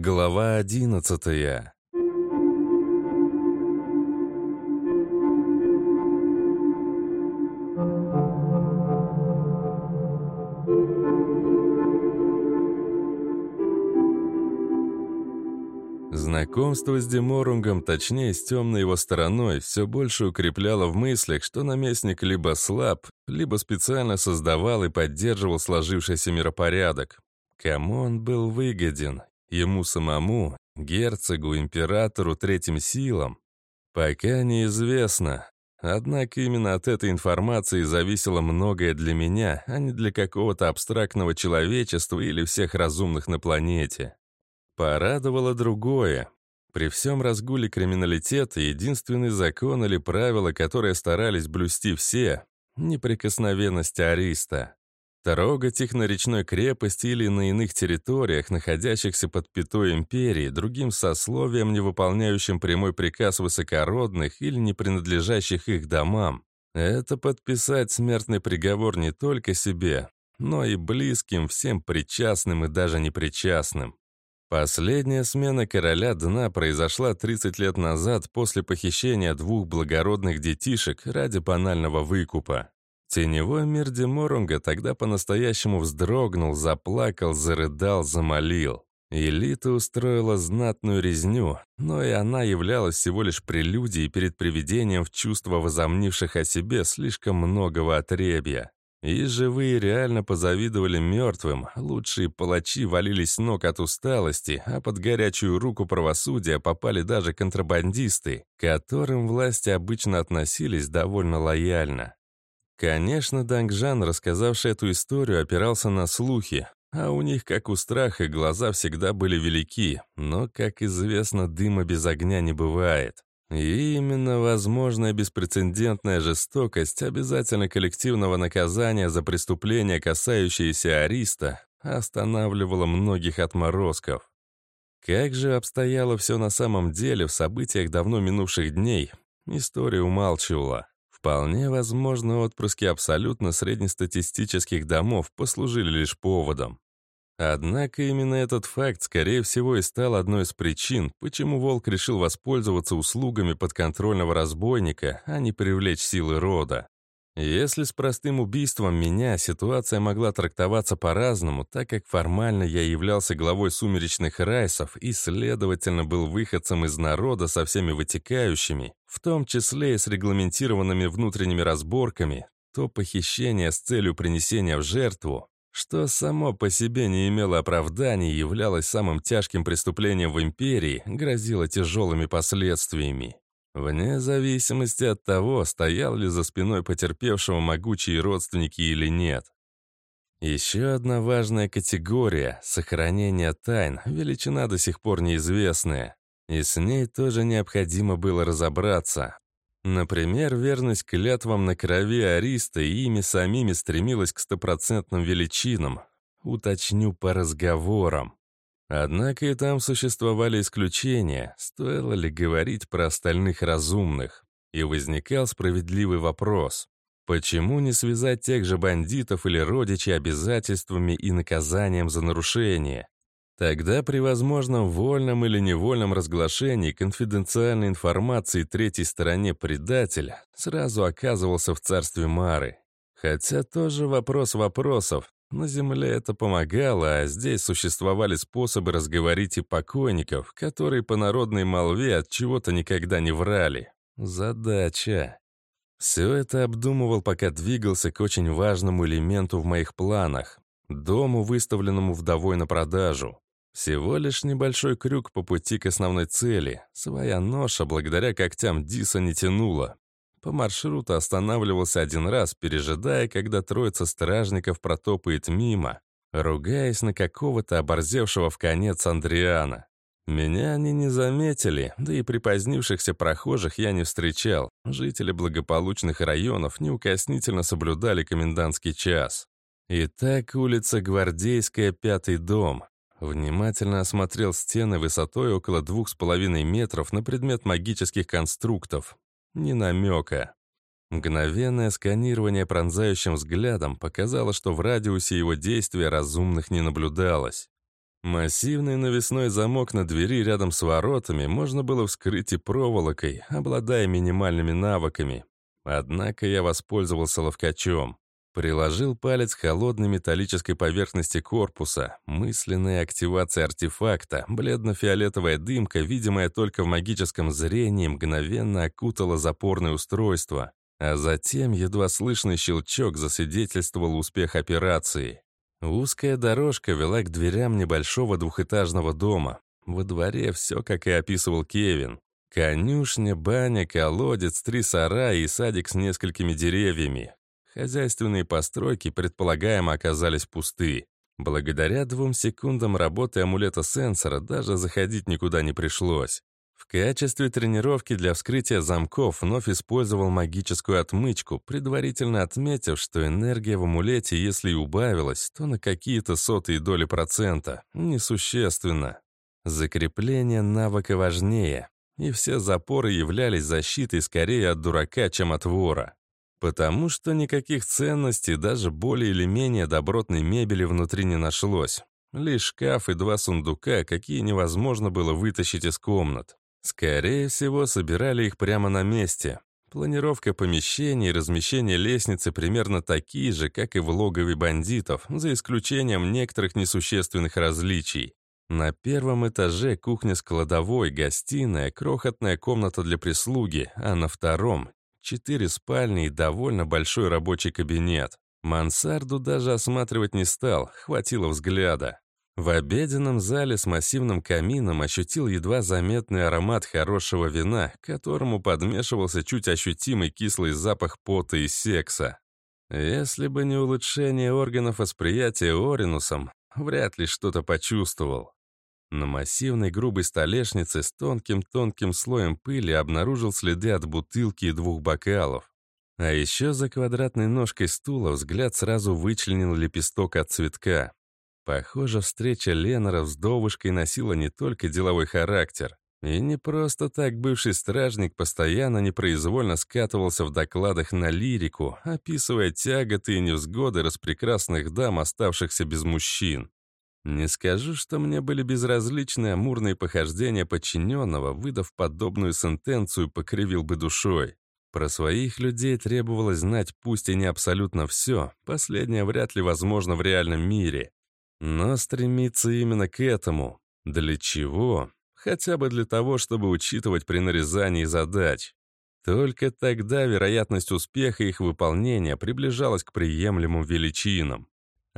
Глава одиннадцатая Знакомство с Деморунгом, точнее, с темной его стороной, все больше укрепляло в мыслях, что наместник либо слаб, либо специально создавал и поддерживал сложившийся миропорядок. Кому он был выгоден? Ему самому, герцогу, императору, третьим силам? Пока неизвестно. Однако именно от этой информации зависело многое для меня, а не для какого-то абстрактного человечества или всех разумных на планете. Порадовало другое. При всем разгуле криминалитета единственный закон или правило, которое старались блюсти все — неприкосновенность ариста. Трогать их на речной крепости или на иных территориях, находящихся под пятой империи, другим сословиям, не выполняющим прямой приказ высокородных или не принадлежащих их домам, это подписать смертный приговор не только себе, но и близким, всем причастным и даже непричастным. Последняя смена короля дна произошла 30 лет назад после похищения двух благородных детишек ради банального выкупа. Теневой мир Деморунга тогда по-настоящему вздрогнул, заплакал, зарыдал, замолил. Элита устроила знатную резню, но и она являлась всего лишь прелюдией перед приведением в чувство возомнивших о себе слишком многого отребья. И живые реально позавидовали мертвым, лучшие палачи валились ног от усталости, а под горячую руку правосудия попали даже контрабандисты, к которым власти обычно относились довольно лояльно. Конечно, Дангжан, рассказавший эту историю, опирался на слухи, а у них, как у страха, глаза всегда были велики, но, как известно, дыма без огня не бывает. И именно возможная беспрецедентная жестокость обязательно коллективного наказания за преступления, касающиеся Ариста, останавливала многих отморозков. Как же обстояло все на самом деле в событиях давно минувших дней, история умалчивала. Вполне возможно, отпрыски абсолютно среднестатистических домов послужили лишь поводом. Однако именно этот факт, скорее всего, и стал одной из причин, почему Волк решил воспользоваться услугами подконтрольного разбойника, а не привлечь силы рода. Если с простым убийством меня ситуация могла трактоваться по-разному, так как формально я являлся главой сумеречных райсов и, следовательно, был выходцем из народа со всеми вытекающими, в том числе и с регламентированными внутренними разборками, то похищение с целью принесения в жертву что само по себе не имело оправданий и являлось самым тяжким преступлением в империи, грозило тяжелыми последствиями. Вне зависимости от того, стоял ли за спиной потерпевшего могучие родственники или нет. Еще одна важная категория — сохранение тайн, величина до сих пор неизвестная. И с ней тоже необходимо было разобраться. Например, верность клятвам на крови Ариста и ими самими стремилась к стопроцентным величинам. Уточню по разговорам. Однако и там существовали исключения, стоило ли говорить про остальных разумных. И возникал справедливый вопрос. Почему не связать тех же бандитов или родичей обязательствами и наказанием за нарушение? Тогда при возможном вольном или невольном разглашении конфиденциальной информации третьей стороне предателя сразу оказывался в царстве Мары. Хотя тоже вопрос вопросов. На Земле это помогало, а здесь существовали способы разговорить и покойников, которые по народной молве от чего-то никогда не врали. Задача. Все это обдумывал, пока двигался к очень важному элементу в моих планах — дому, выставленному вдовой на продажу. Всего лишь небольшой крюк по пути к основной цели. Своя ноша благодаря когтям Диса не тянула. По маршруту останавливался один раз, пережидая, когда троица стражников протопает мимо, ругаясь на какого-то оборзевшего в конец Андриана. Меня они не заметили, да и припозднившихся прохожих я не встречал. Жители благополучных районов неукоснительно соблюдали комендантский час. Итак, улица Гвардейская, пятый дом. Внимательно осмотрел стены высотой около двух с половиной метров на предмет магических конструктов. Ни намека. Мгновенное сканирование пронзающим взглядом показало, что в радиусе его действия разумных не наблюдалось. Массивный навесной замок на двери рядом с воротами можно было вскрыть и проволокой, обладая минимальными навыками. Однако я воспользовался ловкачом. Приложил палец к холодной металлической поверхности корпуса. Мысленная активация артефакта, бледно-фиолетовая дымка, видимая только в магическом зрении, мгновенно окутала запорное устройство. А затем едва слышный щелчок засвидетельствовал успех операции. Узкая дорожка вела к дверям небольшого двухэтажного дома. Во дворе все, как и описывал Кевин. Конюшня, баня, колодец, три сарая и садик с несколькими деревьями. Хозяйственные постройки предполагаемо оказались пусты. Благодаря двум секундам работы амулета-сенсора даже заходить никуда не пришлось. В качестве тренировки для вскрытия замков вновь использовал магическую отмычку, предварительно отметив, что энергия в амулете, если и убавилась, то на какие-то сотые доли процента, несущественно. Закрепление навыка важнее, и все запоры являлись защитой скорее от дурака, чем от вора. Потому что никаких ценностей, даже более или менее добротной мебели внутри не нашлось. Лишь шкаф и два сундука, какие невозможно было вытащить из комнат. Скорее всего, собирали их прямо на месте. Планировка помещений и размещение лестницы примерно такие же, как и в логове бандитов, за исключением некоторых несущественных различий. На первом этаже кухня с кладовой, гостиная, крохотная комната для прислуги, а на втором — четыре спальни и довольно большой рабочий кабинет. Мансарду даже осматривать не стал, хватило взгляда. В обеденном зале с массивным камином ощутил едва заметный аромат хорошего вина, к которому подмешивался чуть ощутимый кислый запах пота и секса. Если бы не улучшение органов восприятия Оринусом, вряд ли что-то почувствовал. На массивной грубой столешнице с тонким-тонким слоем пыли обнаружил следы от бутылки и двух бокалов. А еще за квадратной ножкой стула взгляд сразу вычленил лепесток от цветка. Похоже, встреча Ленора с Довушкой носила не только деловой характер. И не просто так бывший стражник постоянно непроизвольно скатывался в докладах на лирику, описывая тяготы и невзгоды распрекрасных дам, оставшихся без мужчин. Не скажу, что мне были безразличны амурные похождения подчиненного, выдав подобную сентенцию, покривил бы душой. Про своих людей требовалось знать пусть и не абсолютно все, последнее вряд ли возможно в реальном мире. Но стремиться именно к этому. Для чего? Хотя бы для того, чтобы учитывать при нарезании задач. Только тогда вероятность успеха их выполнения приближалась к приемлемым величинам.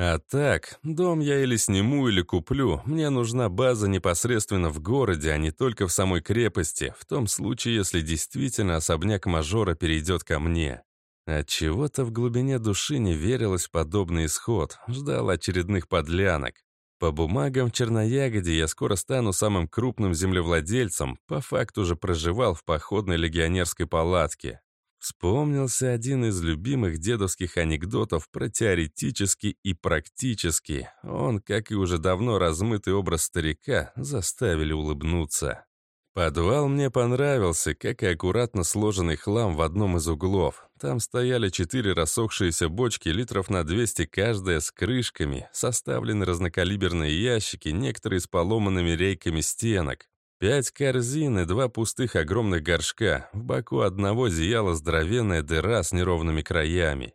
А так, дом я или сниму, или куплю. Мне нужна база непосредственно в городе, а не только в самой крепости, в том случае, если действительно особняк мажора перейдет ко мне. Отчего-то в глубине души не верилось в подобный исход, ждал очередных подлянок. По бумагам в Черноягоде я скоро стану самым крупным землевладельцем, по факту же проживал в походной легионерской палатке. Вспомнился один из любимых дедовских анекдотов про теоретический и практический. Он, как и уже давно размытый образ старика, заставили улыбнуться. Подвал мне понравился, как и аккуратно сложенный хлам в одном из углов. Там стояли четыре рассохшиеся бочки литров на 200 каждая с крышками, составлены разнокалиберные ящики, некоторые с поломанными рейками стенок. Пять корзин и два пустых огромных горшка. В боку одного зияла здоровенная дыра с неровными краями.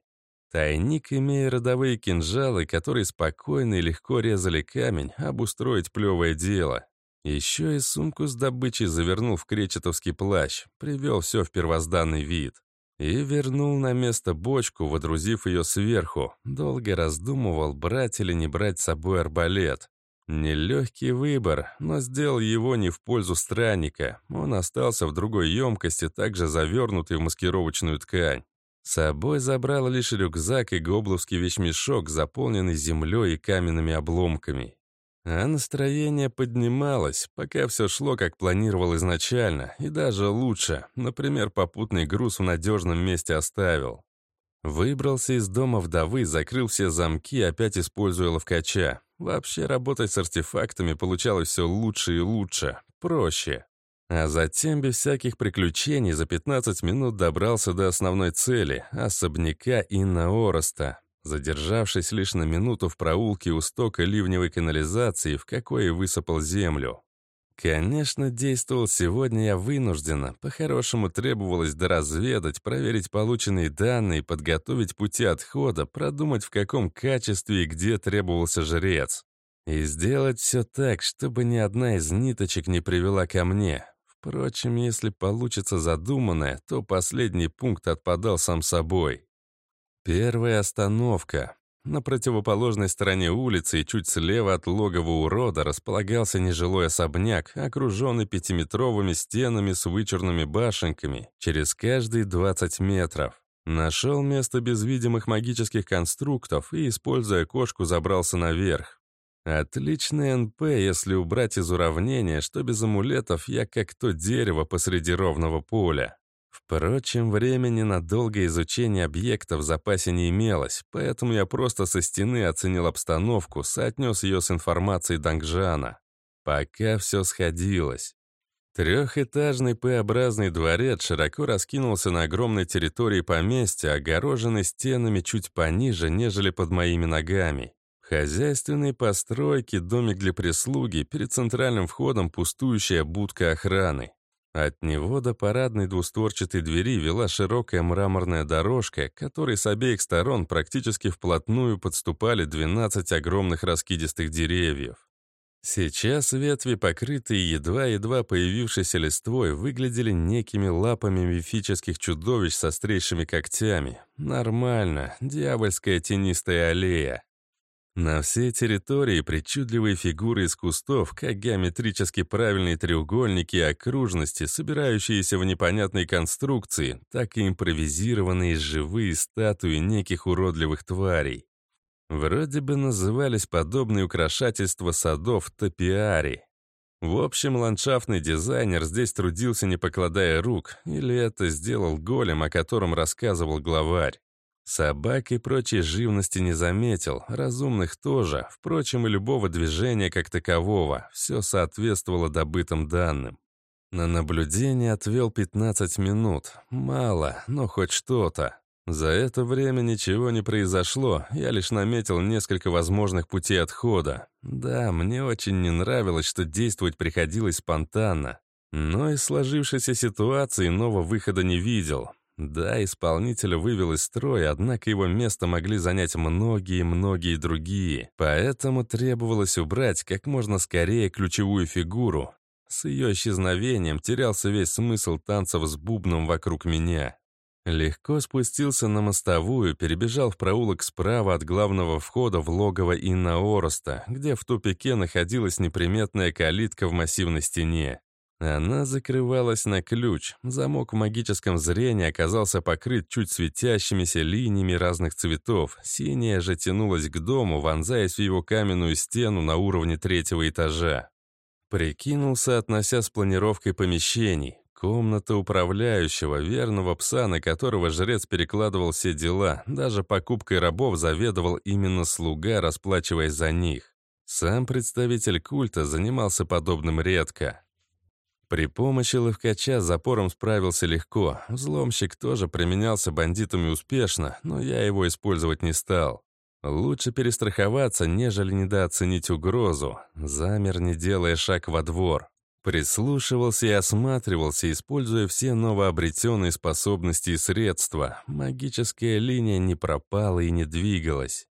Тайник, имея родовые кинжалы, которые спокойно и легко резали камень, обустроить плевое дело. Еще и сумку с добычей завернул в кречетовский плащ, привел все в первозданный вид. И вернул на место бочку, водрузив ее сверху. Долго раздумывал, брать или не брать с собой арбалет. Нелегкий выбор, но сделал его не в пользу странника. Он остался в другой емкости, также завернутый в маскировочную ткань. С собой забрал лишь рюкзак и гобловский вещмешок, заполненный землей и каменными обломками. А настроение поднималось, пока все шло, как планировал изначально, и даже лучше. Например, попутный груз в надежном месте оставил. Выбрался из дома вдовы, закрыл все замки, опять используя ловкача. Вообще работать с артефактами получалось все лучше и лучше, проще. А затем, без всяких приключений, за 15 минут добрался до основной цели — особняка Инна Ороста. задержавшись лишь на минуту в проулке у стока ливневой канализации, в какой высыпал землю. Конечно, действовал сегодня я вынужденно. По-хорошему требовалось доразведать, проверить полученные данные, подготовить пути отхода, продумать, в каком качестве и где требовался жрец. И сделать все так, чтобы ни одна из ниточек не привела ко мне. Впрочем, если получится задуманное, то последний пункт отпадал сам собой. Первая остановка. На противоположной стороне улицы и чуть слева от логова урода располагался нежилой особняк, окруженный пятиметровыми стенами с вычурными башенками через каждые 20 метров. Нашел место без видимых магических конструктов и, используя кошку, забрался наверх. Отличный НП, если убрать из уравнения, что без амулетов я как то дерево посреди ровного поля. Впрочем, времени на долгое изучение объекта в запасе не имелось, поэтому я просто со стены оценил обстановку, соотнес ее с информацией Дангжана. Пока все сходилось. Трехэтажный П-образный дворец широко раскинулся на огромной территории поместья, огороженный стенами чуть пониже, нежели под моими ногами. Хозяйственные постройки, домик для прислуги, перед центральным входом пустующая будка охраны. От него до парадной двустворчатой двери вела широкая мраморная дорожка, которой с обеих сторон практически вплотную подступали 12 огромных раскидистых деревьев. Сейчас ветви, покрытые едва-едва появившейся листвой, выглядели некими лапами мифических чудовищ с острейшими когтями. Нормально, дьявольская тенистая аллея. На всей территории причудливые фигуры из кустов, как геометрически правильные треугольники и окружности, собирающиеся в непонятной конструкции, так и импровизированные живые статуи неких уродливых тварей. Вроде бы назывались подобные украшательства садов топиари. В общем, ландшафтный дизайнер здесь трудился, не покладая рук, или это сделал голем, о котором рассказывал главарь. Собак и прочей живности не заметил, разумных тоже, впрочем, и любого движения как такового, все соответствовало добытым данным. На наблюдение отвел 15 минут. Мало, но хоть что-то. За это время ничего не произошло, я лишь наметил несколько возможных путей отхода. Да, мне очень не нравилось, что действовать приходилось спонтанно. Но из сложившейся ситуации нового выхода не видел. Да, исполнителя вывел из строя, однако его место могли занять многие-многие другие, поэтому требовалось убрать как можно скорее ключевую фигуру. С ее исчезновением терялся весь смысл танцев с бубном вокруг меня. Легко спустился на мостовую, перебежал в проулок справа от главного входа в логово Инна Ороста, где в тупике находилась неприметная калитка в массивной стене. Она закрывалась на ключ. Замок в магическом зрении оказался покрыт чуть светящимися линиями разных цветов. Синяя же тянулась к дому, вонзаясь в его каменную стену на уровне третьего этажа. Прикинулся, относя с планировкой помещений. Комната управляющего, верного пса, на которого жрец перекладывал все дела. Даже покупкой рабов заведовал именно слуга, расплачиваясь за них. Сам представитель культа занимался подобным редко. При помощи ловкача запором справился легко. Взломщик тоже применялся бандитами успешно, но я его использовать не стал. Лучше перестраховаться, нежели недооценить угрозу. Замер, не делая шаг во двор. Прислушивался и осматривался, используя все новообретенные способности и средства. Магическая линия не пропала и не двигалась.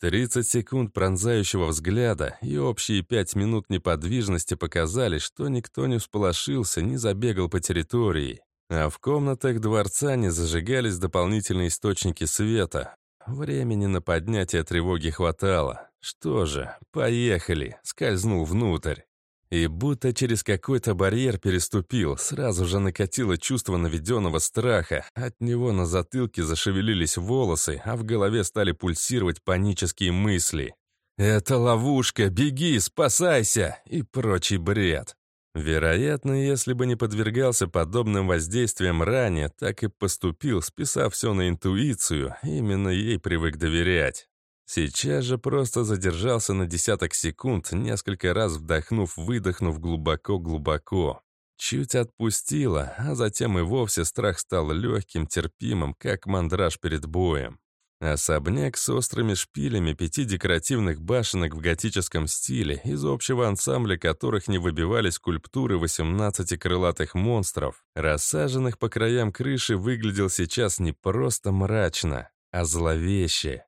30 секунд пронзающего взгляда и общие пять минут неподвижности показали, что никто не всполошился, не забегал по территории. А в комнатах дворца не зажигались дополнительные источники света. Времени на поднятие тревоги хватало. Что же, поехали, скользнул внутрь. И будто через какой-то барьер переступил, сразу же накатило чувство наведенного страха. От него на затылке зашевелились волосы, а в голове стали пульсировать панические мысли. «Это ловушка! Беги! Спасайся!» и прочий бред. Вероятно, если бы не подвергался подобным воздействиям ранее, так и поступил, списав все на интуицию, именно ей привык доверять. Сейчас же просто задержался на десяток секунд, несколько раз вдохнув-выдохнув глубоко-глубоко. Чуть отпустило, а затем и вовсе страх стал легким, терпимым, как мандраж перед боем. Особняк с острыми шпилями пяти декоративных башенок в готическом стиле, из общего ансамбля которых не выбивались скульптуры 18 крылатых монстров, рассаженных по краям крыши, выглядел сейчас не просто мрачно, а зловеще.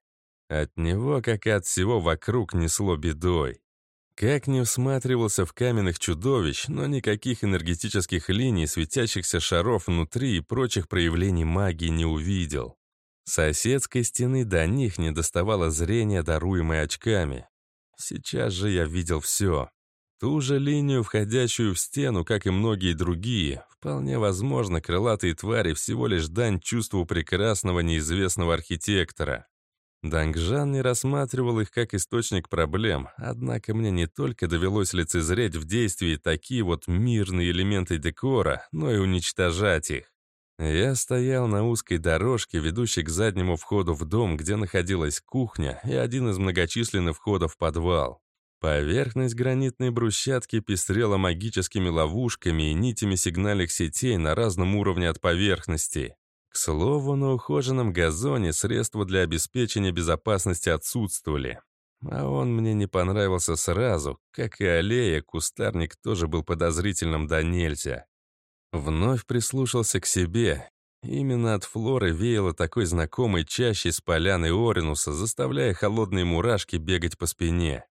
От него, как и от всего вокруг, несло бедой. Как не усматривался в каменных чудовищ, но никаких энергетических линий, светящихся шаров внутри и прочих проявлений магии не увидел. Соседской стены до них не доставало зрения, даруемой очками. Сейчас же я видел все. Ту же линию, входящую в стену, как и многие другие. Вполне возможно, крылатые твари всего лишь дань чувству прекрасного неизвестного архитектора. Дангжан не рассматривал их как источник проблем, однако мне не только довелось лицезреть в действии такие вот мирные элементы декора, но и уничтожать их. Я стоял на узкой дорожке, ведущей к заднему входу в дом, где находилась кухня и один из многочисленных входов в подвал. Поверхность гранитной брусчатки пестрела магическими ловушками и нитями сигнальных сетей на разном уровне от поверхности. К слову, на ухоженном газоне средства для обеспечения безопасности отсутствовали. А он мне не понравился сразу, как и аллея, кустарник тоже был подозрительным до нельзя. Вновь прислушался к себе. Именно от флоры веяло такой знакомой чащей с поляны Оринуса, заставляя холодные мурашки бегать по спине.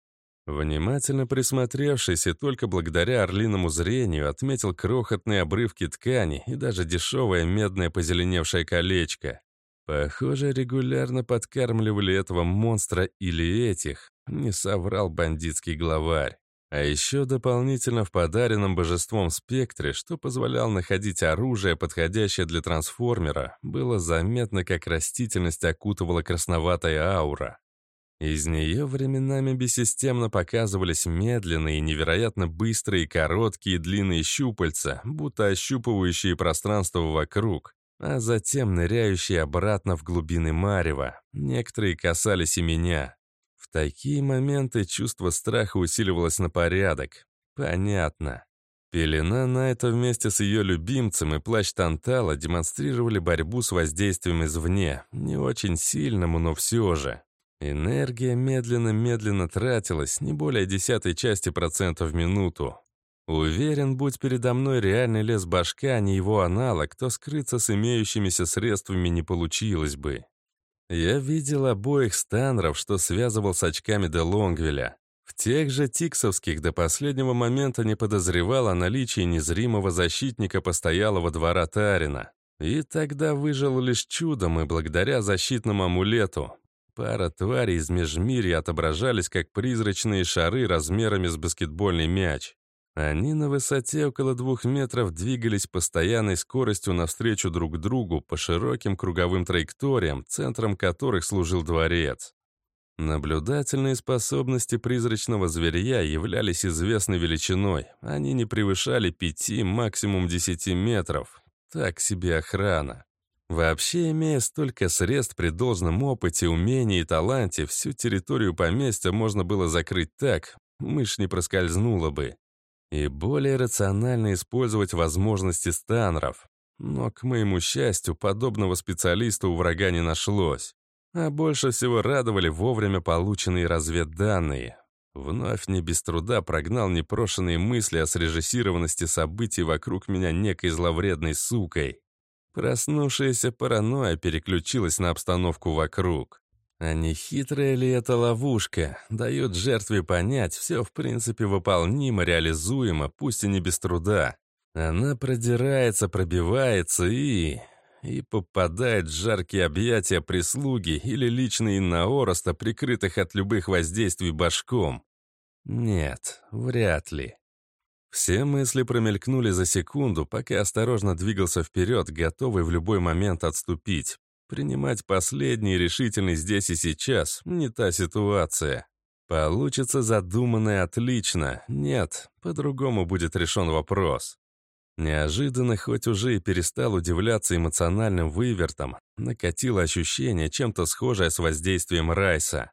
Внимательно присмотревшись и только благодаря орлиному зрению отметил крохотные обрывки ткани и даже дешевое медное позеленевшее колечко. Похоже, регулярно подкармливали этого монстра или этих, не соврал бандитский главарь. А еще дополнительно в подаренном божеством спектре, что позволял находить оружие, подходящее для трансформера, было заметно, как растительность окутывала красноватая аура. Из нее временами бессистемно показывались медленные, невероятно быстрые, короткие, длинные щупальца, будто ощупывающие пространство вокруг, а затем ныряющие обратно в глубины марева. Некоторые касались и меня такие моменты чувство страха усиливалось на порядок. Понятно. Пелена Найта вместе с ее любимцем и плащ Тантала демонстрировали борьбу с воздействием извне, не очень сильному, но все же. Энергия медленно-медленно тратилась, не более десятой части процента в минуту. Уверен, будь передо мной реальный лес башка, а не его аналог, то скрыться с имеющимися средствами не получилось бы. Я видел обоих станров, что связывал с очками де Лонгвеля. В тех же тиксовских до последнего момента не подозревал о наличии незримого защитника постоялого двора Тарина. И тогда выжил лишь чудом и благодаря защитному амулету. Пара тварей из межмирья отображались как призрачные шары размерами с баскетбольный мяч. Они на высоте около двух метров двигались постоянной скоростью навстречу друг другу по широким круговым траекториям, центром которых служил дворец. Наблюдательные способности призрачного зверя являлись известной величиной. Они не превышали пяти, максимум десяти метров. Так себе охрана. Вообще, имея столько средств при должном опыте, умении и таланте, всю территорию поместья можно было закрыть так, мышь не проскользнула бы и более рационально использовать возможности станров. Но, к моему счастью, подобного специалиста у врага не нашлось. А больше всего радовали вовремя полученные разведданные. Вновь не без труда прогнал непрошенные мысли о срежиссированности событий вокруг меня некой зловредной сукой. Проснувшаяся паранойя переключилась на обстановку вокруг. А не хитрая ли это ловушка? Дает жертве понять, все в принципе выполнимо, реализуемо, пусть и не без труда. Она продирается, пробивается и... и попадает в жаркие объятия прислуги или личные наороста, прикрытых от любых воздействий башком. Нет, вряд ли. Все мысли промелькнули за секунду, пока осторожно двигался вперед, готовый в любой момент отступить. Принимать последний решительный здесь и сейчас — не та ситуация. Получится задуманное отлично. Нет, по-другому будет решен вопрос. Неожиданно, хоть уже и перестал удивляться эмоциональным вывертом, накатило ощущение, чем-то схожее с воздействием Райса.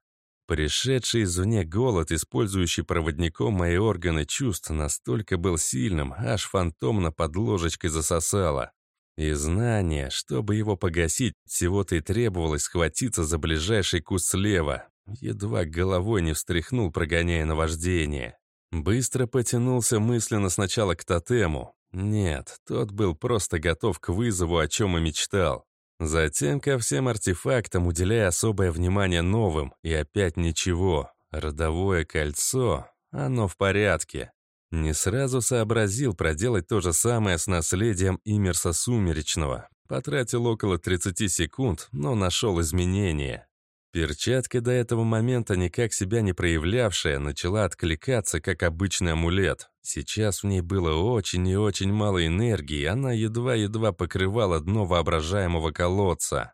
Пришедший извне голод, использующий проводником мои органы чувств, настолько был сильным, аж фантомно под ложечкой засосало. И знание, чтобы его погасить, всего-то и требовалось схватиться за ближайший куст слева. Едва головой не встряхнул, прогоняя наваждение. Быстро потянулся мысленно сначала к тотему. Нет, тот был просто готов к вызову, о чем и мечтал. Затем ко всем артефактам, уделяя особое внимание новым, и опять ничего. Родовое кольцо, оно в порядке. Не сразу сообразил проделать то же самое с наследием Имерса Сумеречного. Потратил около 30 секунд, но нашел изменения. Перчатка до этого момента, никак себя не проявлявшая, начала откликаться, как обычный амулет. Сейчас в ней было очень и очень мало энергии, она едва-едва покрывала дно воображаемого колодца.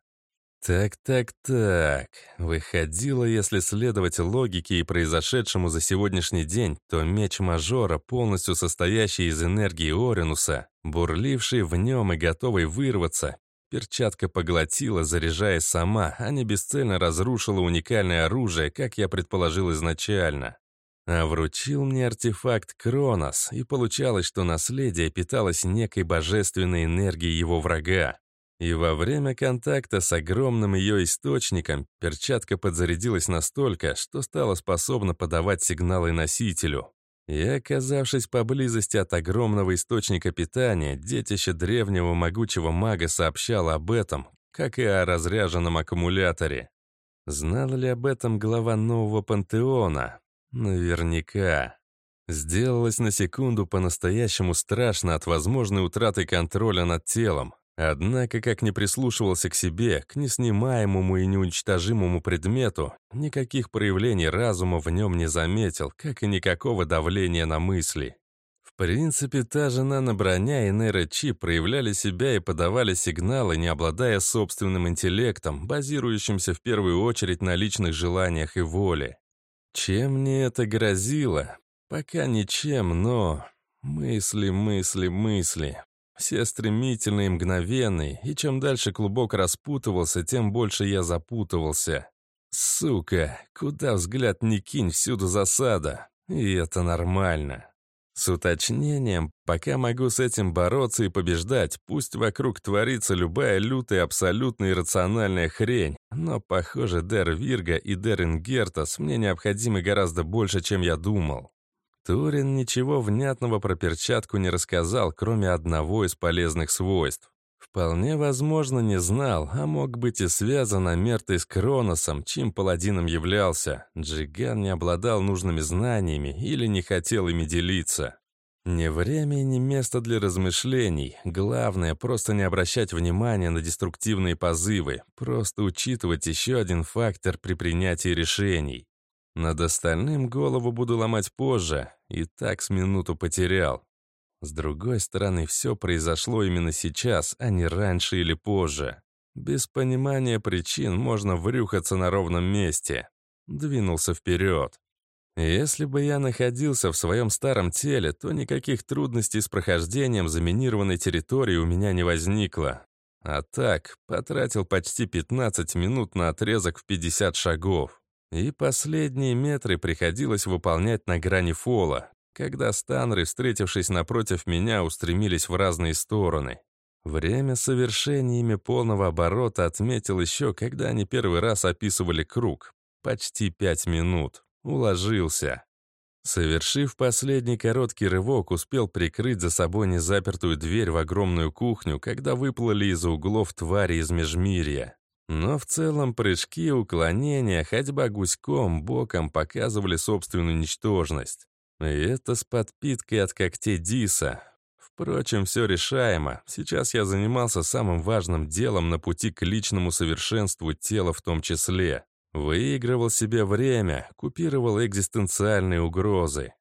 Так-так-так. Выходило, если следовать логике и произошедшему за сегодняшний день, то меч мажора, полностью состоящий из энергии Оринуса, бурливший в нем и готовый вырваться, перчатка поглотила, заряжаясь сама, а не бесцельно разрушила уникальное оружие, как я предположил изначально. А вручил мне артефакт Кронос, и получалось, что наследие питалось некой божественной энергией его врага. И во время контакта с огромным ее источником перчатка подзарядилась настолько, что стала способна подавать сигналы носителю. И оказавшись поблизости от огромного источника питания, детище древнего могучего мага сообщало об этом, как и о разряженном аккумуляторе. Знал ли об этом глава нового пантеона? Наверняка. Сделалось на секунду по-настоящему страшно от возможной утраты контроля над телом. Однако, как не прислушивался к себе, к неснимаемому и неуничтожимому предмету, никаких проявлений разума в нем не заметил, как и никакого давления на мысли. В принципе, та же наноброня и нейрочип проявляли себя и подавали сигналы, не обладая собственным интеллектом, базирующимся в первую очередь на личных желаниях и воле. Чем мне это грозило? Пока ничем, но... Мысли, мысли, мысли. Все стремительные мгновенные, и чем дальше клубок распутывался, тем больше я запутывался. Сука, куда взгляд не кинь, всюду засада. И это нормально. С уточнением, пока могу с этим бороться и побеждать, пусть вокруг творится любая лютая, абсолютно иррациональная хрень, но, похоже, Дер Вирга и Дер Ингертас мне необходимы гораздо больше, чем я думал. Турин ничего внятного про перчатку не рассказал, кроме одного из полезных свойств. Вполне возможно, не знал, а мог быть и связан намертой с Кроносом, чьим паладином являлся. Джиган не обладал нужными знаниями или не хотел ими делиться. Не время и не место для размышлений. Главное, просто не обращать внимания на деструктивные позывы, просто учитывать еще один фактор при принятии решений. Над остальным голову буду ломать позже, и так с минуту потерял. С другой стороны, все произошло именно сейчас, а не раньше или позже. Без понимания причин можно врюхаться на ровном месте. Двинулся вперед. Если бы я находился в своем старом теле, то никаких трудностей с прохождением заминированной территории у меня не возникло. А так, потратил почти 15 минут на отрезок в 50 шагов. И последние метры приходилось выполнять на грани фола, когда станры, встретившись напротив меня, устремились в разные стороны. Время совершения ими полного оборота отметил еще, когда они первый раз описывали круг. Почти пять минут. Уложился. Совершив последний короткий рывок, успел прикрыть за собой незапертую дверь в огромную кухню, когда выплыли из углов твари из межмирья. Но в целом прыжки, уклонения, ходьба гуськом, боком показывали собственную ничтожность. И это с подпиткой от когтей Диса. Впрочем, все решаемо. Сейчас я занимался самым важным делом на пути к личному совершенству тела в том числе. Выигрывал себе время, купировал экзистенциальные угрозы.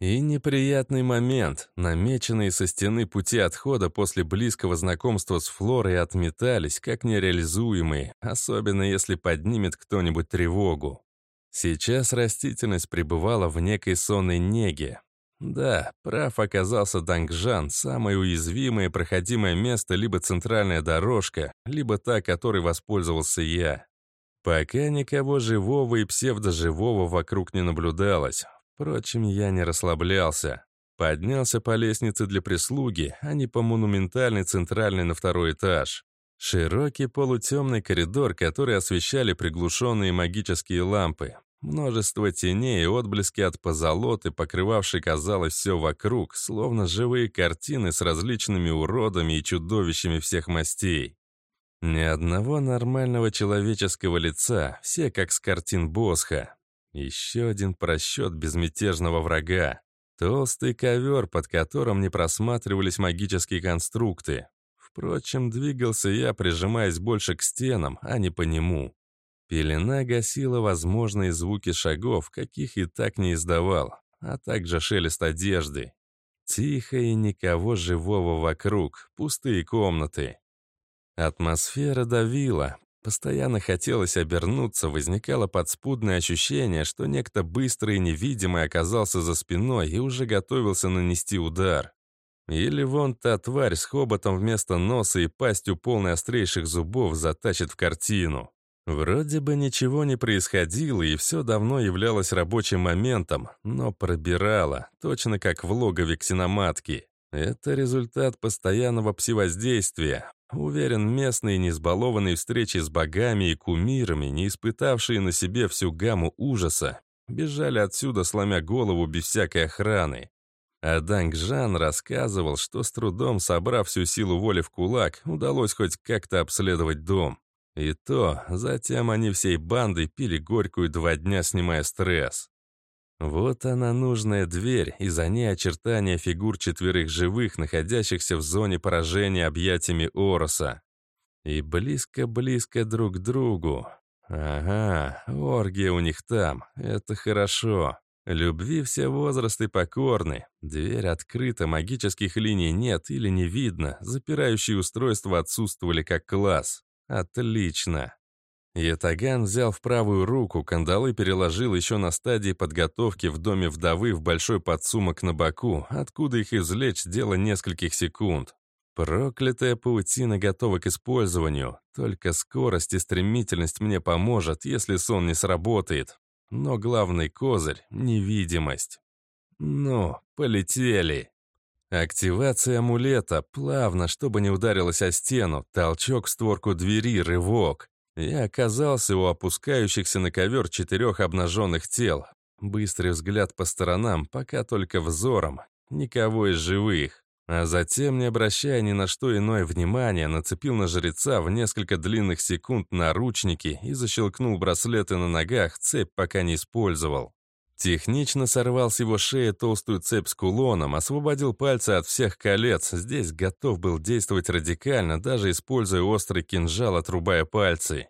И неприятный момент. Намеченные со стены пути отхода после близкого знакомства с Флорой отметались, как нереализуемые, особенно если поднимет кто-нибудь тревогу. Сейчас растительность пребывала в некой сонной неге. Да, прав оказался Дангжан, самое уязвимое проходимое место либо центральная дорожка, либо та, которой воспользовался я. Пока никого живого и псевдоживого вокруг не наблюдалось. Впрочем, я не расслаблялся. Поднялся по лестнице для прислуги, а не по монументальной центральной на второй этаж. Широкий полутемный коридор, который освещали приглушенные магические лампы. Множество теней и отблески от позолоты, покрывавшей, казалось, все вокруг, словно живые картины с различными уродами и чудовищами всех мастей. Ни одного нормального человеческого лица, все как с картин Босха. Еще один просчет безмятежного врага. Толстый ковер, под которым не просматривались магические конструкты. Впрочем, двигался я, прижимаясь больше к стенам, а не по нему. Пелена гасила возможные звуки шагов, каких и так не издавал, а также шелест одежды. Тихо и никого живого вокруг, пустые комнаты. Атмосфера давила. Постоянно хотелось обернуться, возникало подспудное ощущение, что некто быстрый и невидимый оказался за спиной и уже готовился нанести удар. Или вон та тварь с хоботом вместо носа и пастью полной острейших зубов затащит в картину. Вроде бы ничего не происходило, и все давно являлось рабочим моментом, но пробирало, точно как в логове ксеноматки. Это результат постоянного псевоздействия. Уверен, местные, не избалованные встречи с богами и кумирами, не испытавшие на себе всю гамму ужаса, бежали отсюда, сломя голову без всякой охраны. А Данг Жан рассказывал, что с трудом, собрав всю силу воли в кулак, удалось хоть как-то обследовать дом. И то, затем они всей бандой пили горькую два дня, снимая стресс. Вот она нужная дверь, и за ней очертания фигур четверых живых, находящихся в зоне поражения объятиями Ороса. И близко-близко друг к другу. Ага, оргия у них там, это хорошо. Любви все возрасты покорны. Дверь открыта, магических линий нет или не видно, запирающие устройства отсутствовали как класс. Отлично. Ятаган взял в правую руку, кандалы переложил еще на стадии подготовки в доме вдовы в большой подсумок на боку, откуда их извлечь дело нескольких секунд. Проклятая паутина готова к использованию. Только скорость и стремительность мне поможет, если сон не сработает. Но главный козырь — невидимость. Ну, полетели. Активация амулета, плавно, чтобы не ударилась о стену, толчок в створку двери, рывок. Я оказался у опускающихся на ковер четырех обнаженных тел. Быстрый взгляд по сторонам, пока только взором. Никого из живых. А затем, не обращая ни на что иное внимания, нацепил на жреца в несколько длинных секунд наручники и защелкнул браслеты на ногах, цепь пока не использовал. Технично сорвал с его шеи толстую цепь с кулоном, освободил пальцы от всех колец. Здесь готов был действовать радикально, даже используя острый кинжал, отрубая пальцы.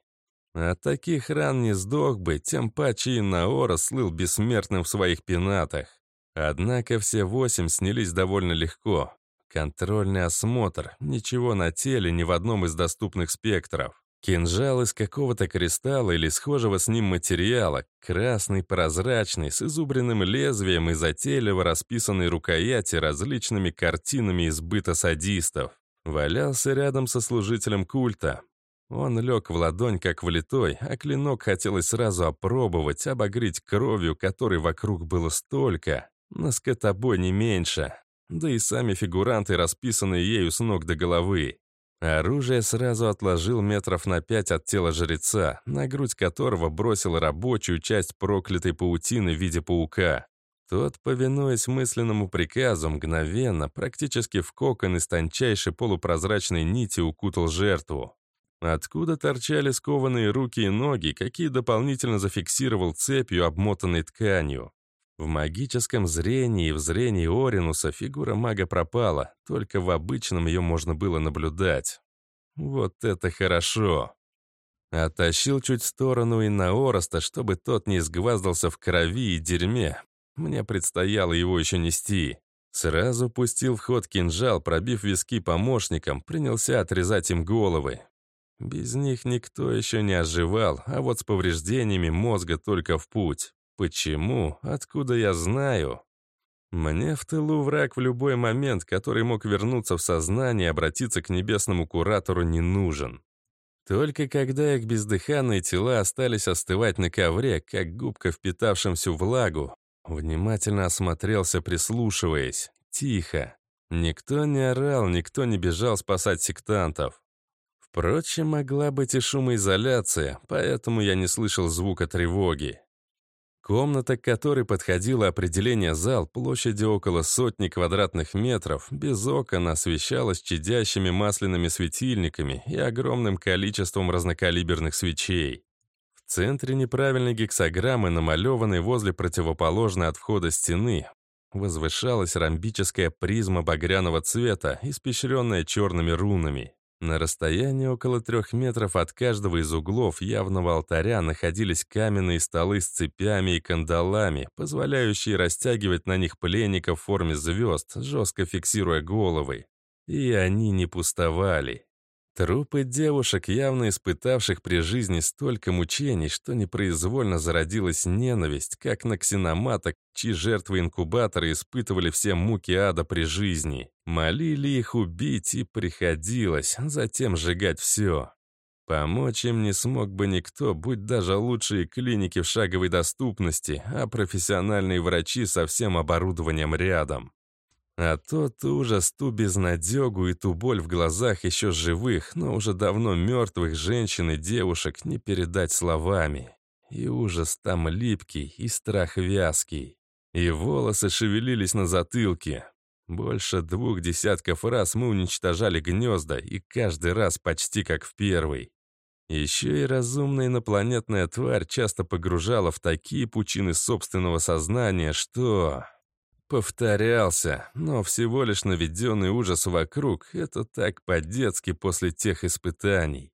От таких ран не сдох бы, тем паче и Наора слыл бессмертным в своих пенатах. Однако все восемь снялись довольно легко. Контрольный осмотр, ничего на теле ни в одном из доступных спектров. Кинжал из какого-то кристалла или схожего с ним материала, красный, прозрачный, с изубренным лезвием и затейливо расписанной рукояти различными картинами из быта садистов. Валялся рядом со служителем культа. Он лег в ладонь, как влитой, а клинок хотелось сразу опробовать, обогреть кровью, которой вокруг было столько, на скотобой не меньше. Да и сами фигуранты, расписанные ею с ног до головы. Оружие сразу отложил метров на пять от тела жреца, на грудь которого бросил рабочую часть проклятой паутины в виде паука. Тот, повинуясь мысленному приказу, мгновенно, практически в кокон из тончайшей полупрозрачной нити укутал жертву. Откуда торчали скованные руки и ноги, какие дополнительно зафиксировал цепью, обмотанной тканью. В магическом зрении и в зрении Оринуса фигура мага пропала, только в обычном ее можно было наблюдать. Вот это хорошо. Оттащил чуть в сторону и на Ороста, чтобы тот не изгваздался в крови и дерьме. Мне предстояло его еще нести. Сразу пустил в ход кинжал, пробив виски помощникам, принялся отрезать им головы. Без них никто еще не оживал, а вот с повреждениями мозга только в путь. Почему? Откуда я знаю? Мне в тылу враг в любой момент, который мог вернуться в сознание и обратиться к небесному куратору, не нужен. Только когда их бездыханные тела остались остывать на ковре, как губка, впитавшим всю влагу, внимательно осмотрелся, прислушиваясь. тихо. Никто не орал, никто не бежал спасать сектантов. Впрочем, могла быть и шумоизоляция, поэтому я не слышал звука тревоги. Комната, к которой подходило определение зал, площадью около сотни квадратных метров, без окон освещалась чадящими масляными светильниками и огромным количеством разнокалиберных свечей. В центре неправильной гексограммы, намалеванной возле противоположной от входа стены, возвышалась ромбическая призма багряного цвета, испещренная черными рунами. На расстоянии около трех метров от каждого из углов явного алтаря находились каменные столы с цепями и кандалами, позволяющие растягивать на них пленников в форме звезд, жестко фиксируя головы. И они не пустовали. Трупы девушек, явно испытавших при жизни столько мучений, что непроизвольно зародилась ненависть, как на ксеноматок, чьи жертвы инкубаторы испытывали все муки ада при жизни. Молили их убить, и приходилось, затем сжигать все. Помочь им не смог бы никто, будь даже лучшие клиники в шаговой доступности, а профессиональные врачи со всем оборудованием рядом. А тот ужас, ту безнадегу и ту боль в глазах еще живых, но уже давно мертвых женщин и девушек не передать словами. И ужас там липкий, и страх вязкий. И волосы шевелились на затылке. Больше двух десятков раз мы уничтожали гнезда, и каждый раз почти как в первый. Еще и разумная инопланетная тварь часто погружала в такие пучины собственного сознания, что... Повторялся, но всего лишь наведенный ужас вокруг — это так по-детски после тех испытаний.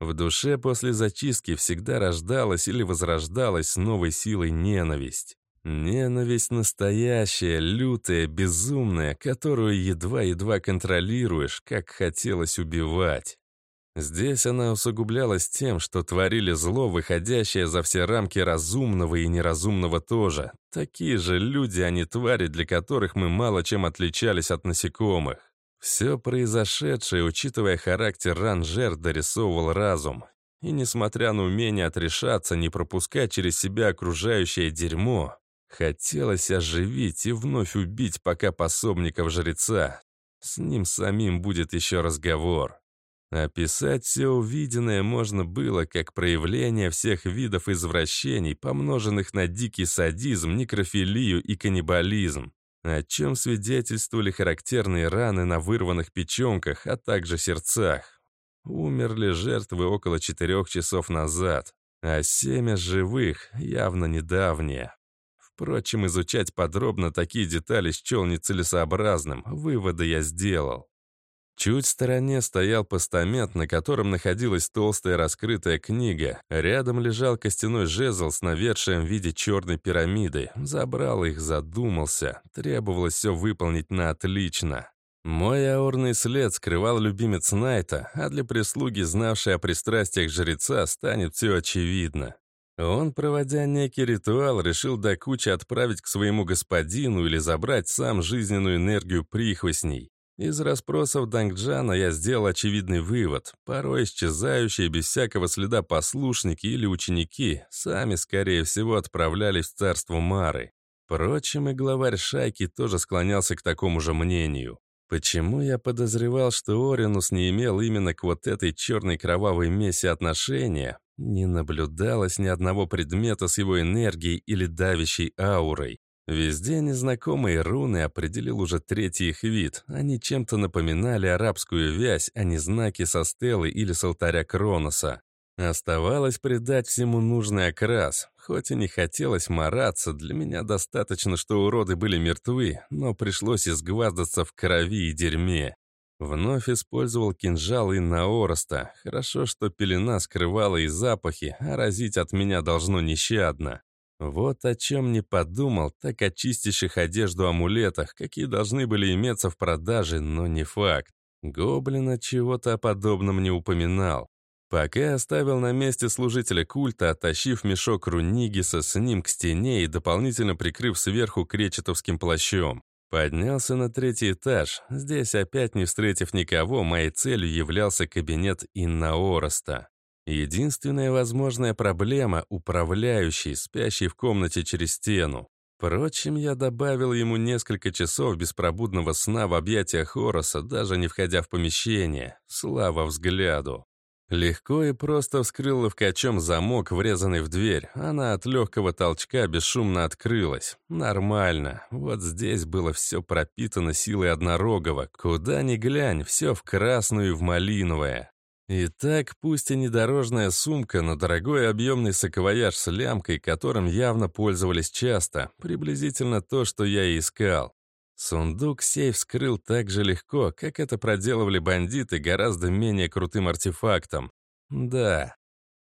В душе после зачистки всегда рождалась или возрождалась с новой силой ненависть. Ненависть настоящая, лютая, безумная, которую едва-едва контролируешь, как хотелось убивать. Здесь она усугублялась тем, что творили зло, выходящее за все рамки разумного и неразумного тоже. Такие же люди, а не твари, для которых мы мало чем отличались от насекомых. Все произошедшее, учитывая характер ран жертв, дорисовывал разум. И несмотря на умение отрешаться, не пропускать через себя окружающее дерьмо, хотелось оживить и вновь убить пока пособников жреца. С ним самим будет еще разговор. Описать все увиденное можно было как проявление всех видов извращений, помноженных на дикий садизм, некрофилию и каннибализм, о чем свидетельствовали характерные раны на вырванных печенках, а также сердцах. Умерли жертвы около четырех часов назад, а семя живых явно недавнее. Впрочем, изучать подробно такие детали счел нецелесообразным, выводы я сделал. Чуть в стороне стоял постамент, на котором находилась толстая раскрытая книга. Рядом лежал костяной жезл с навершием в виде черной пирамиды. Забрал их, задумался. Требовалось все выполнить на отлично. Мой аорный след скрывал любимец Найта, а для прислуги, знавшей о пристрастиях жреца, станет все очевидно. Он, проводя некий ритуал, решил до кучи отправить к своему господину или забрать сам жизненную энергию прихвостней. Из расспросов Дангджана я сделал очевидный вывод. Порой исчезающие без всякого следа послушники или ученики сами, скорее всего, отправлялись в царство Мары. Впрочем, и главарь шайки тоже склонялся к такому же мнению. Почему я подозревал, что Оринус не имел именно к вот этой черной кровавой мессе отношения, не наблюдалось ни одного предмета с его энергией или давящей аурой. Везде незнакомые руны определил уже третий их вид. Они чем-то напоминали арабскую вязь, а не знаки со стелы или с алтаря Кроноса. Оставалось придать всему нужный окрас. Хоть и не хотелось мараться, для меня достаточно, что уроды были мертвы, но пришлось изгваздаться в крови и дерьме. Вновь использовал кинжал Инна Ороста. Хорошо, что пелена скрывала и запахи, а разить от меня должно нещадно. Вот о чем не подумал, так о чистящих одежду амулетах, какие должны были иметься в продаже, но не факт. Гоблина чего-то о подобном не упоминал. Пока оставил на месте служителя культа, оттащив мешок Рунигиса с ним к стене и дополнительно прикрыв сверху кречетовским плащом. Поднялся на третий этаж. Здесь, опять не встретив никого, моей целью являлся кабинет Инна Ороста. Единственная возможная проблема — управляющий, спящий в комнате через стену. Впрочем, я добавил ему несколько часов беспробудного сна в объятиях Хороса, даже не входя в помещение. Слава взгляду. Легко и просто вскрыл ловкачом замок, врезанный в дверь. Она от легкого толчка бесшумно открылась. Нормально. Вот здесь было все пропитано силой однорогого. Куда ни глянь, все в красную и в малиновое. Итак, пусть и не дорожная сумка, но дорогой объемный саквояж с лямкой, которым явно пользовались часто. Приблизительно то, что я и искал. Сундук сейф скрыл так же легко, как это проделывали бандиты гораздо менее крутым артефактом. Да,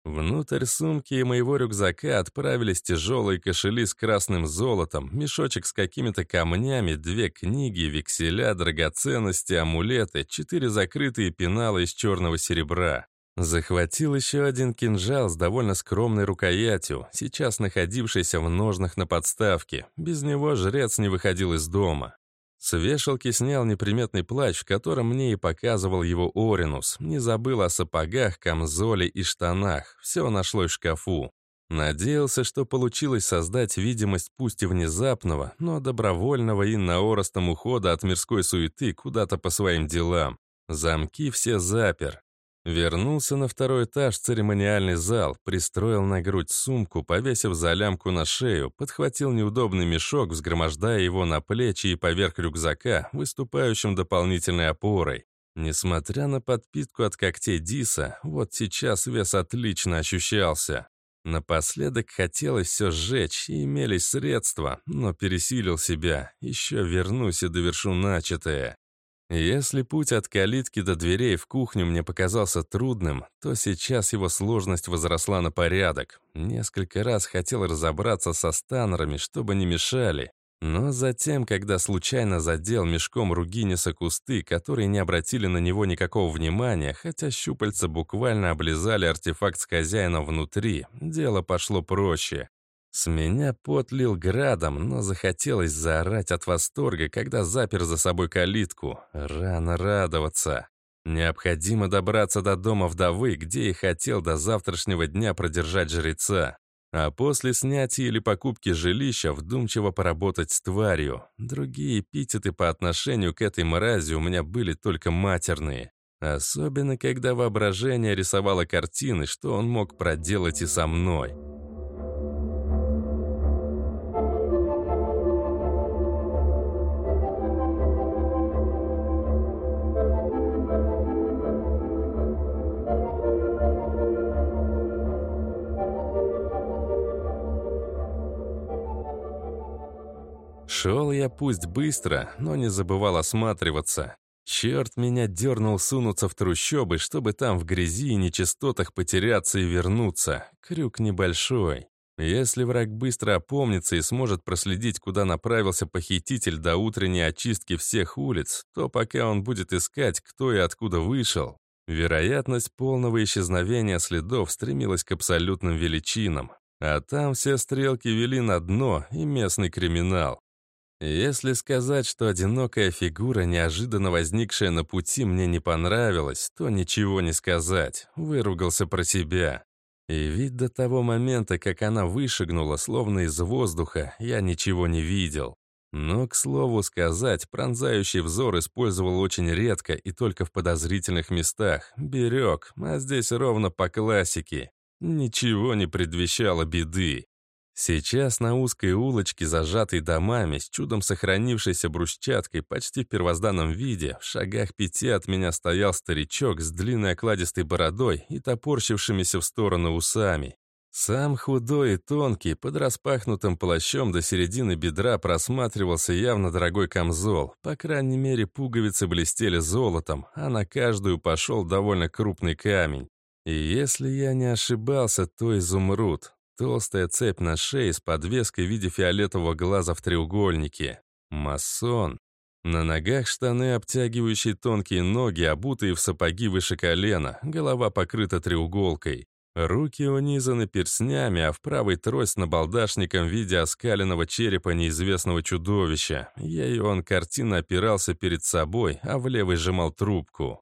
внутрь сумки и моего рюкзака отправились тяжелые кошели с красным золотом, мешочек с какими-то камнями, две книги, векселя, драгоценности, амулеты, четыре закрытые пенала из черного серебра. Захватил еще один кинжал с довольно скромной рукоятью, сейчас находившийся в ножнах на подставке. Без него жрец не выходил из дома. С вешалки снял неприметный плащ, в котором мне и показывал его Оринус. Не забыл о сапогах, камзоле и штанах. Все нашлось в шкафу. Надеялся, что получилось создать видимость пусть и внезапного, но добровольного и наоростом ухода от мирской суеты куда-то по своим делам. Замки все запер. Вернулся на второй этаж церемониальный зал, пристроил на грудь сумку, повесив за лямку на шею, подхватил неудобный мешок, взгромождая его на плечи и поверх рюкзака, выступающим дополнительной опорой. Несмотря на подпитку от когтей Диса, вот сейчас вес отлично ощущался. Напоследок хотелось все сжечь, и имелись средства, но пересилил себя. Еще вернусь и довершу начатое. Если путь от калитки до дверей в кухню мне показался трудным, то сейчас его сложность возросла на порядок. Несколько раз хотел разобраться со станерами, чтобы не мешали. Но затем, когда случайно задел мешком Ругиниса кусты, которые не обратили на него никакого внимания, хотя щупальца буквально облизали артефакт с хозяином внутри, дело пошло проще. С меня потлил градом, но захотелось заорать от восторга, когда запер за собой калитку. Рано радоваться. Необходимо добраться до дома вдовы, где и хотел до завтрашнего дня продержать жреца. А после снятия или покупки жилища вдумчиво поработать с тварью. Другие эпитеты по отношению к этой мрази у меня были только матерные. Особенно, когда воображение рисовало картины, что он мог проделать и со мной. Шел я пусть быстро, но не забывал осматриваться. Черт меня дернул сунуться в трущобы, чтобы там в грязи и нечистотах потеряться и вернуться. Крюк небольшой. Если враг быстро опомнится и сможет проследить, куда направился похититель до утренней очистки всех улиц, то пока он будет искать, кто и откуда вышел, вероятность полного исчезновения следов стремилась к абсолютным величинам. А там все стрелки вели на дно и местный криминал. Если сказать, что одинокая фигура, неожиданно возникшая на пути, мне не понравилась, то ничего не сказать. Выругался про себя. И ведь до того момента, как она вышагнула, словно из воздуха, я ничего не видел. Но, к слову сказать, пронзающий взор использовал очень редко и только в подозрительных местах. Берег, а здесь ровно по классике. Ничего не предвещало беды. Сейчас на узкой улочке, зажатой домами, с чудом сохранившейся брусчаткой, почти в первозданном виде, в шагах пяти от меня стоял старичок с длинной окладистой бородой и топорщившимися в сторону усами. Сам худой и тонкий, под распахнутым плащом до середины бедра просматривался явно дорогой камзол. По крайней мере, пуговицы блестели золотом, а на каждую пошел довольно крупный камень. И если я не ошибался, то изумруд. Толстая цепь на шее с подвеской в виде фиолетового глаза в треугольнике. Масон. На ногах штаны, обтягивающие тонкие ноги, обутые в сапоги выше колена, голова покрыта треуголкой. Руки унизаны перстнями, а в правой трость набалдашником в виде оскаленного черепа неизвестного чудовища. Ею он картинно опирался перед собой, а в левой сжимал трубку.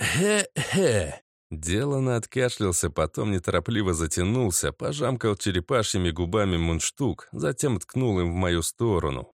«Хе-хе!» Делано откашлялся, потом неторопливо затянулся, пожамкал черепашьими губами мундштук, затем ткнул им в мою сторону.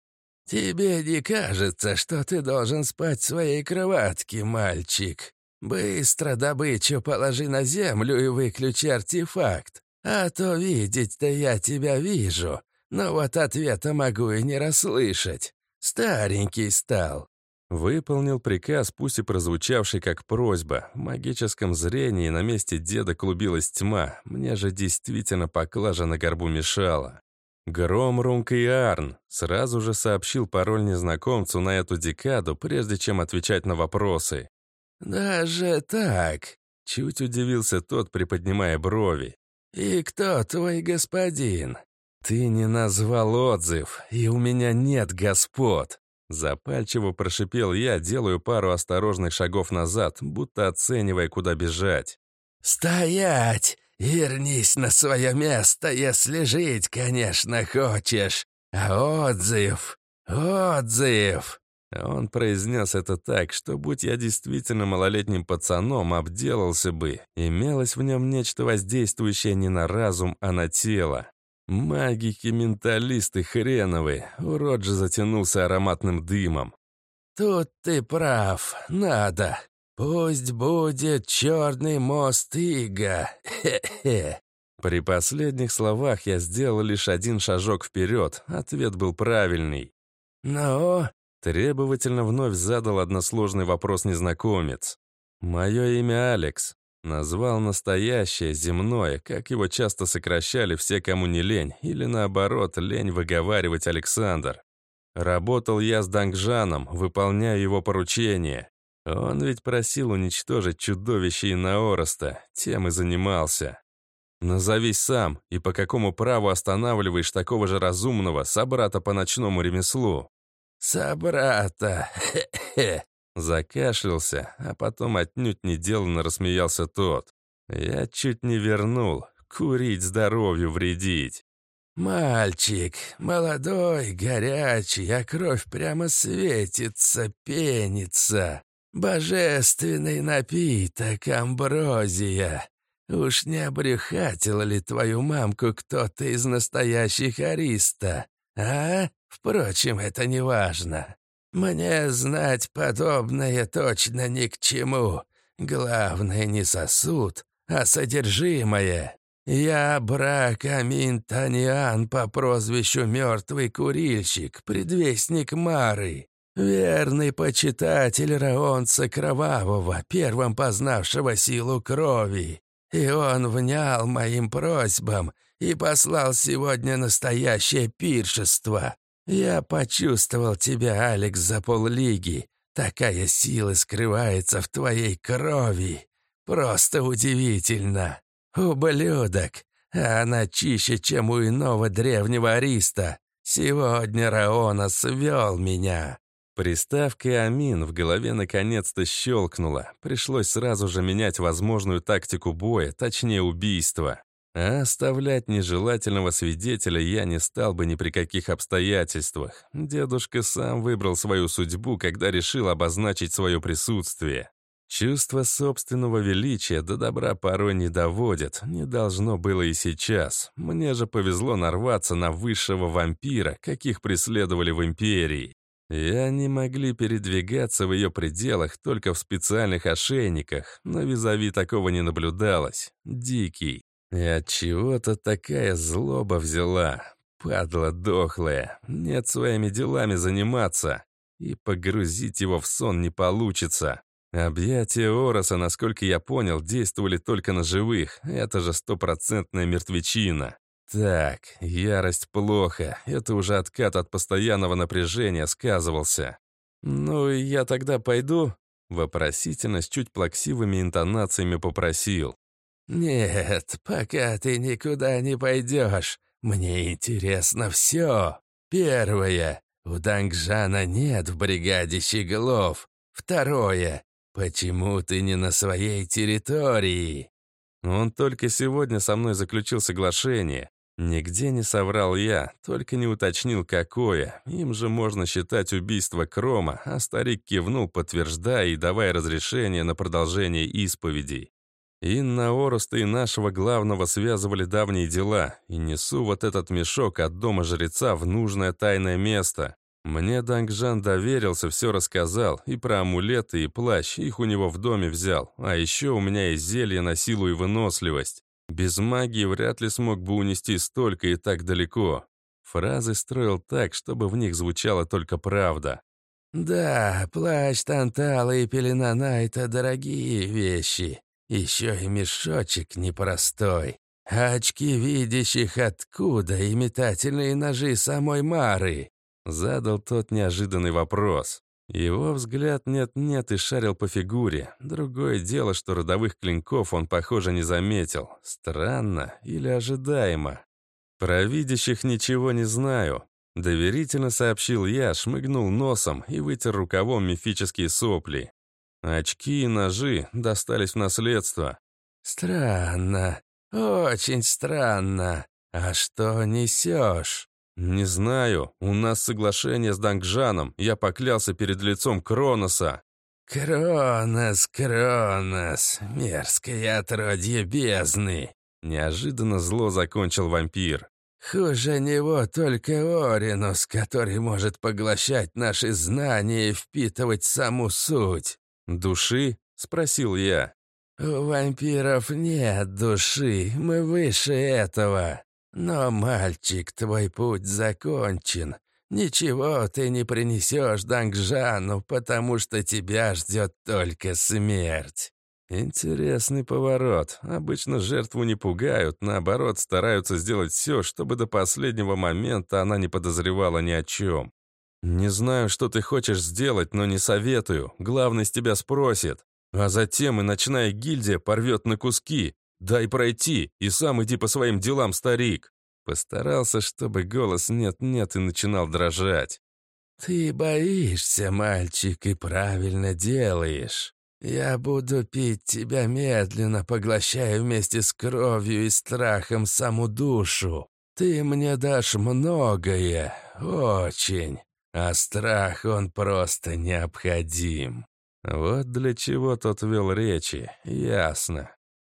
«Тебе не кажется, что ты должен спать в своей кроватке, мальчик? Быстро добычу положи на землю и выключи артефакт. А то видеть-то я тебя вижу, но вот ответа могу и не расслышать. Старенький стал». Выполнил приказ, пусть и прозвучавший как просьба. В магическом зрении на месте деда клубилась тьма. Мне же действительно поклажа на горбу мешала. Гром, Рунка и Арн сразу же сообщил пароль незнакомцу на эту декаду, прежде чем отвечать на вопросы. «Даже так?» — чуть удивился тот, приподнимая брови. «И кто твой господин?» «Ты не назвал отзыв, и у меня нет господ!» Запальчиво прошипел я, делаю пару осторожных шагов назад, будто оценивая, куда бежать. «Стоять! Вернись на свое место, если жить, конечно, хочешь. А отзыв? Отзыв!» Он произнес это так, что, будь я действительно малолетним пацаном, обделался бы. Имелось в нем нечто воздействующее не на разум, а на тело. Магики-менталисты хреновы. Урод же затянулся ароматным дымом. «Тут ты прав. Надо. Пусть будет черный мост Ига. Хе-хе». При последних словах я сделал лишь один шажок вперед. Ответ был правильный. «Ну?» Требовательно вновь задал односложный вопрос незнакомец. «Мое имя Алекс. Назвал настоящее, земное, как его часто сокращали все, кому не лень, или наоборот, лень выговаривать Александр. Работал я с Дангжаном, выполняя его поручения. Он ведь просил уничтожить чудовище Инаороста, тем и занимался. Назовись сам, и по какому праву останавливаешь такого же разумного собрата по ночному ремеслу? «Собрата! Хе-хе!» Закашлялся, а потом отнюдь неделанно рассмеялся тот. Я чуть не вернул. Курить здоровью вредить. «Мальчик, молодой, горячий, а кровь прямо светится, пенится. Божественный напиток, амброзия. Уж не обрюхатила ли твою мамку кто-то из настоящих ариста, а? Впрочем, это не важно. Мне знать подобное точно ни к чему. Главное не сосуд, а содержимое. Я брак Амин Таниан по прозвищу Мертвый Курильщик, предвестник Мары. Верный почитатель Раонца Кровавого, первым познавшего силу крови. И он внял моим просьбам и послал сегодня настоящее пиршество. «Я почувствовал тебя, Алекс, за поллиги. Такая сила скрывается в твоей крови. Просто удивительно. Ублюдок. Она чище, чем у иного древнего ариста. Сегодня Раона свел меня». Приставка «Амин» в голове наконец-то щелкнула. Пришлось сразу же менять возможную тактику боя, точнее убийства. А оставлять нежелательного свидетеля я не стал бы ни при каких обстоятельствах. Дедушка сам выбрал свою судьбу, когда решил обозначить свое присутствие. Чувство собственного величия до добра порой не доводит, не должно было и сейчас. Мне же повезло нарваться на высшего вампира, каких преследовали в Империи. И они могли передвигаться в ее пределах только в специальных ошейниках, но визави такого не наблюдалось. Дикий. И от чего-то такая злоба взяла. Падла дохлая. Нет своими делами заниматься. И погрузить его в сон не получится. Объятия Ороса, насколько я понял, действовали только на живых. Это же стопроцентная мертвечина. Так, ярость плохо. Это уже откат от постоянного напряжения сказывался. «Ну, я тогда пойду?» Вопросительно с чуть плаксивыми интонациями попросил. «Нет, пока ты никуда не пойдешь. Мне интересно все. Первое. У Дангжана нет в бригаде щеглов. Второе. Почему ты не на своей территории?» Он только сегодня со мной заключил соглашение. Нигде не соврал я, только не уточнил, какое. Им же можно считать убийство Крома, а старик кивнул, подтверждая и давая разрешение на продолжение исповедей. Инна Ороста и нашего главного связывали давние дела, и несу вот этот мешок от дома жреца в нужное тайное место. Мне Дангжан доверился, все рассказал, и про амулеты, и плащ, их у него в доме взял. А еще у меня есть зелье на силу и выносливость. Без магии вряд ли смог бы унести столько и так далеко. Фразы строил так, чтобы в них звучала только правда. «Да, плащ Тантала и пелена Найта — дорогие вещи. Еще и мешочек непростой. А очки видящих откуда и метательные ножи самой Мары?» Задал тот неожиданный вопрос. Его взгляд нет-нет и шарил по фигуре. Другое дело, что родовых клинков он, похоже, не заметил. Странно или ожидаемо. Про видящих ничего не знаю. Доверительно сообщил я, шмыгнул носом и вытер рукавом мифические сопли. Очки и ножи достались в наследство. «Странно, очень странно. А что несешь?» «Не знаю. У нас соглашение с Дангжаном. Я поклялся перед лицом Кроноса». «Кронос, Кронос, мерзкое отродье бездны!» Неожиданно зло закончил вампир. «Хуже него только Оринус, который может поглощать наши знания и впитывать саму суть. «Души?» — спросил я. «У вампиров нет души, мы выше этого. Но, мальчик, твой путь закончен. Ничего ты не принесешь Дангжану, потому что тебя ждет только смерть». Интересный поворот. Обычно жертву не пугают, наоборот, стараются сделать все, чтобы до последнего момента она не подозревала ни о чем. «Не знаю, что ты хочешь сделать, но не советую. Главный с тебя спросит. А затем и ночная гильдия порвет на куски. Дай пройти, и сам иди по своим делам, старик». Постарался, чтобы голос нет-нет и начинал дрожать. «Ты боишься, мальчик, и правильно делаешь. Я буду пить тебя медленно, поглощая вместе с кровью и страхом саму душу. Ты мне дашь многое, очень. А страх, он просто необходим. Вот для чего тот вел речи, ясно.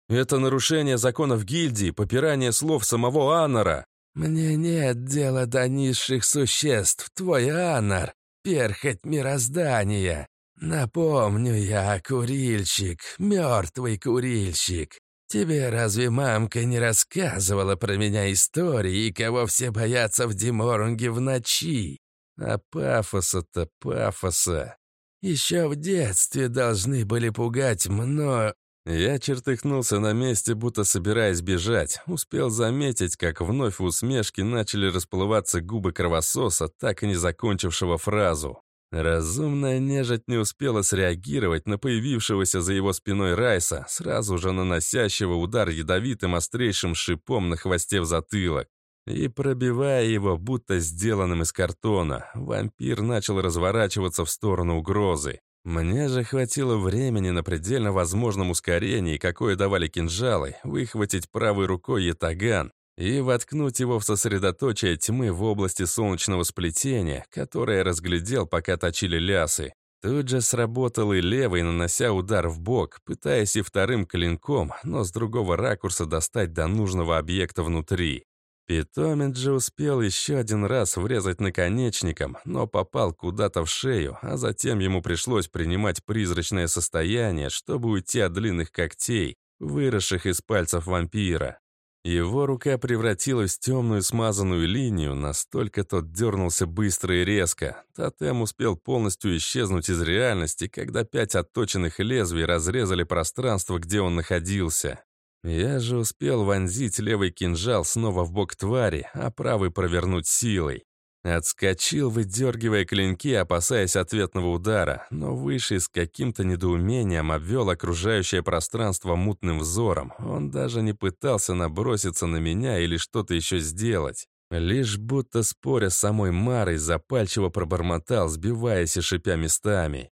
Это нарушение законов гильдии, попирание слов самого Аннора. Мне нет дела до низших существ, твой Аннор, перхоть мироздания. Напомню я, курильщик, мертвый курильщик. Тебе разве мамка не рассказывала про меня истории кого все боятся в Диморунге в ночи? А пафоса-то пафоса. Еще в детстве должны были пугать мно... Я чертыхнулся на месте, будто собираясь бежать. Успел заметить, как вновь в усмешке начали расплываться губы кровососа, так и не закончившего фразу. Разумная нежить не успела среагировать на появившегося за его спиной Райса, сразу же наносящего удар ядовитым острейшим шипом на хвосте в затылок. И пробивая его, будто сделанным из картона, вампир начал разворачиваться в сторону угрозы. Мне же хватило времени на предельно возможном ускорении, какое давали кинжалы, выхватить правой рукой ятаган и воткнуть его в сосредоточие тьмы в области солнечного сплетения, которое разглядел, пока точили лясы. Тут же сработал и левый, нанося удар в бок, пытаясь и вторым клинком, но с другого ракурса достать до нужного объекта внутри. Питомец же успел еще один раз врезать наконечником, но попал куда-то в шею, а затем ему пришлось принимать призрачное состояние, чтобы уйти от длинных когтей, выросших из пальцев вампира. Его рука превратилась в темную смазанную линию, настолько тот дернулся быстро и резко. Тотем успел полностью исчезнуть из реальности, когда пять отточенных лезвий разрезали пространство, где он находился. Я же успел вонзить левый кинжал снова в бок твари, а правый провернуть силой. Отскочил, выдергивая клинки, опасаясь ответного удара, но выше с каким-то недоумением обвел окружающее пространство мутным взором. Он даже не пытался наброситься на меня или что-то еще сделать. Лишь будто споря с самой Марой, запальчиво пробормотал, сбиваясь и шипя местами.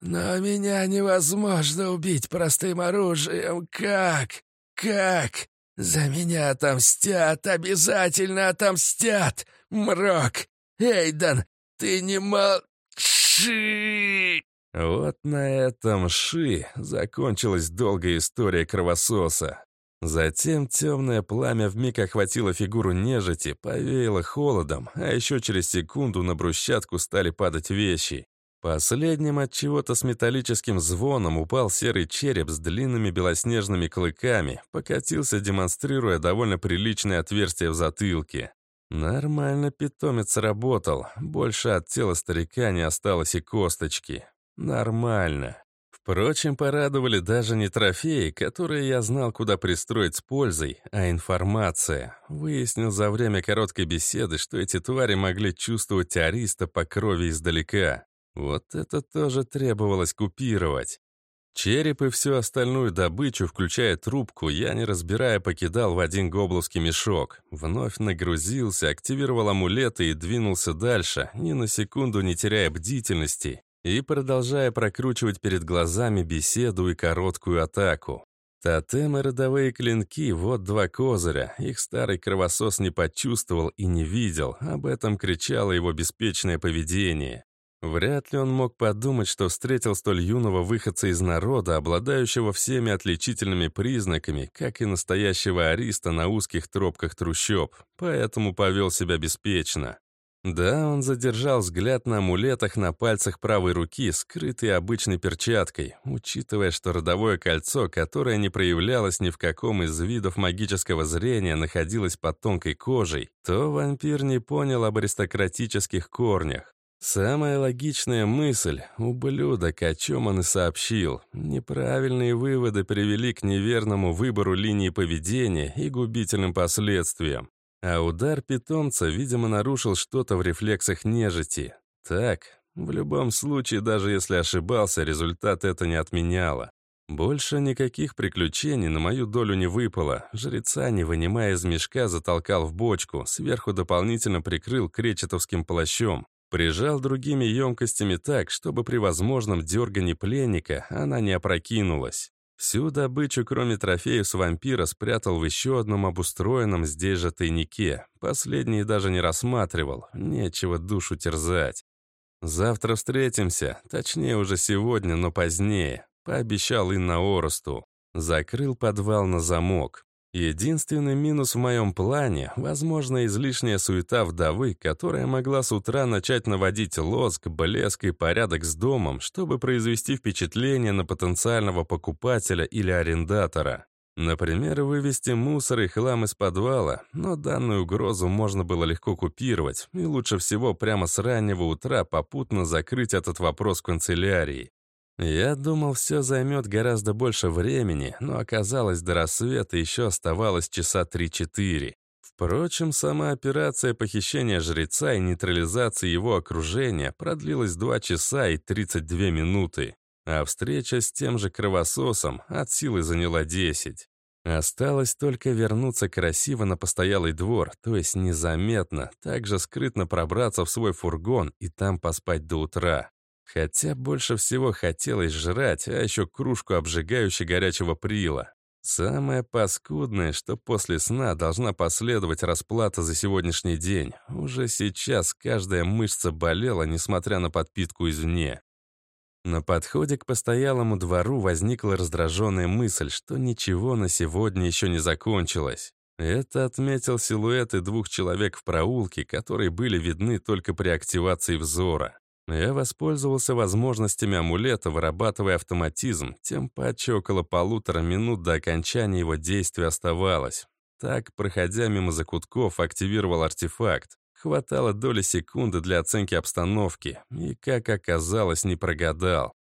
«Но меня невозможно убить простым оружием. Как?» «Как? За меня отомстят, обязательно отомстят! Мрок! Эйдан, ты не молчи!» Вот на этом ши закончилась долгая история кровососа. Затем темное пламя вмиг охватило фигуру нежити, повеяло холодом, а еще через секунду на брусчатку стали падать вещи. Последним от чего-то с металлическим звоном упал серый череп с длинными белоснежными клыками, покатился, демонстрируя довольно приличное отверстие в затылке. Нормально питомец работал, больше от тела старика не осталось и косточки. Нормально. Впрочем, порадовали даже не трофеи, которые я знал, куда пристроить с пользой, а информация. Выяснил за время короткой беседы, что эти твари могли чувствовать ариста по крови издалека. Вот это тоже требовалось купировать. Череп и всю остальную добычу, включая трубку, я, не разбирая, покидал в один гобловский мешок. Вновь нагрузился, активировал амулеты и двинулся дальше, ни на секунду не теряя бдительности и продолжая прокручивать перед глазами беседу и короткую атаку. Тотемы родовые клинки — вот два козыря. Их старый кровосос не почувствовал и не видел. Об этом кричало его беспечное поведение. Вряд ли он мог подумать, что встретил столь юного выходца из народа, обладающего всеми отличительными признаками, как и настоящего ариста на узких тропках трущоб, поэтому повел себя беспечно. Да, он задержал взгляд на амулетах на пальцах правой руки, скрытой обычной перчаткой, учитывая, что родовое кольцо, которое не проявлялось ни в каком из видов магического зрения, находилось под тонкой кожей, то вампир не понял об аристократических корнях. Самая логичная мысль — ублюдок, о чем он и сообщил. Неправильные выводы привели к неверному выбору линии поведения и губительным последствиям. А удар питомца, видимо, нарушил что-то в рефлексах нежити. Так, в любом случае, даже если ошибался, результат это не отменяло. Больше никаких приключений на мою долю не выпало. Жреца, не вынимая из мешка, затолкал в бочку, сверху дополнительно прикрыл кречетовским плащом. Прижал другими емкостями так, чтобы при возможном дергании пленника она не опрокинулась. Всю добычу, кроме трофеев с вампира, спрятал в еще одном обустроенном здесь же тайнике. Последний даже не рассматривал, нечего душу терзать. «Завтра встретимся, точнее уже сегодня, но позднее», — пообещал Инна Оросту. Закрыл подвал на замок. Единственный минус в моем плане — возможно, излишняя суета вдовы, которая могла с утра начать наводить лоск, блеск и порядок с домом, чтобы произвести впечатление на потенциального покупателя или арендатора. Например, вывести мусор и хлам из подвала, но данную угрозу можно было легко купировать, и лучше всего прямо с раннего утра попутно закрыть этот вопрос в канцелярии. Я думал, все займет гораздо больше времени, но оказалось, до рассвета еще оставалось часа 3-4. Впрочем, сама операция похищения жреца и нейтрализации его окружения продлилась 2 часа и 32 минуты, а встреча с тем же кровососом от силы заняла 10. Осталось только вернуться красиво на постоялый двор, то есть незаметно, также скрытно пробраться в свой фургон и там поспать до утра. Хотя больше всего хотелось жрать, а еще кружку обжигающей горячего прила. Самое паскудное, что после сна должна последовать расплата за сегодняшний день. Уже сейчас каждая мышца болела, несмотря на подпитку извне. На подходе к постоялому двору возникла раздраженная мысль, что ничего на сегодня еще не закончилось. Это отметил силуэты двух человек в проулке, которые были видны только при активации взора. Я воспользовался возможностями амулета, вырабатывая автоматизм, тем паче около полутора минут до окончания его действия оставалось. Так, проходя мимо закутков, активировал артефакт. Хватало доли секунды для оценки обстановки, и, как оказалось, не прогадал.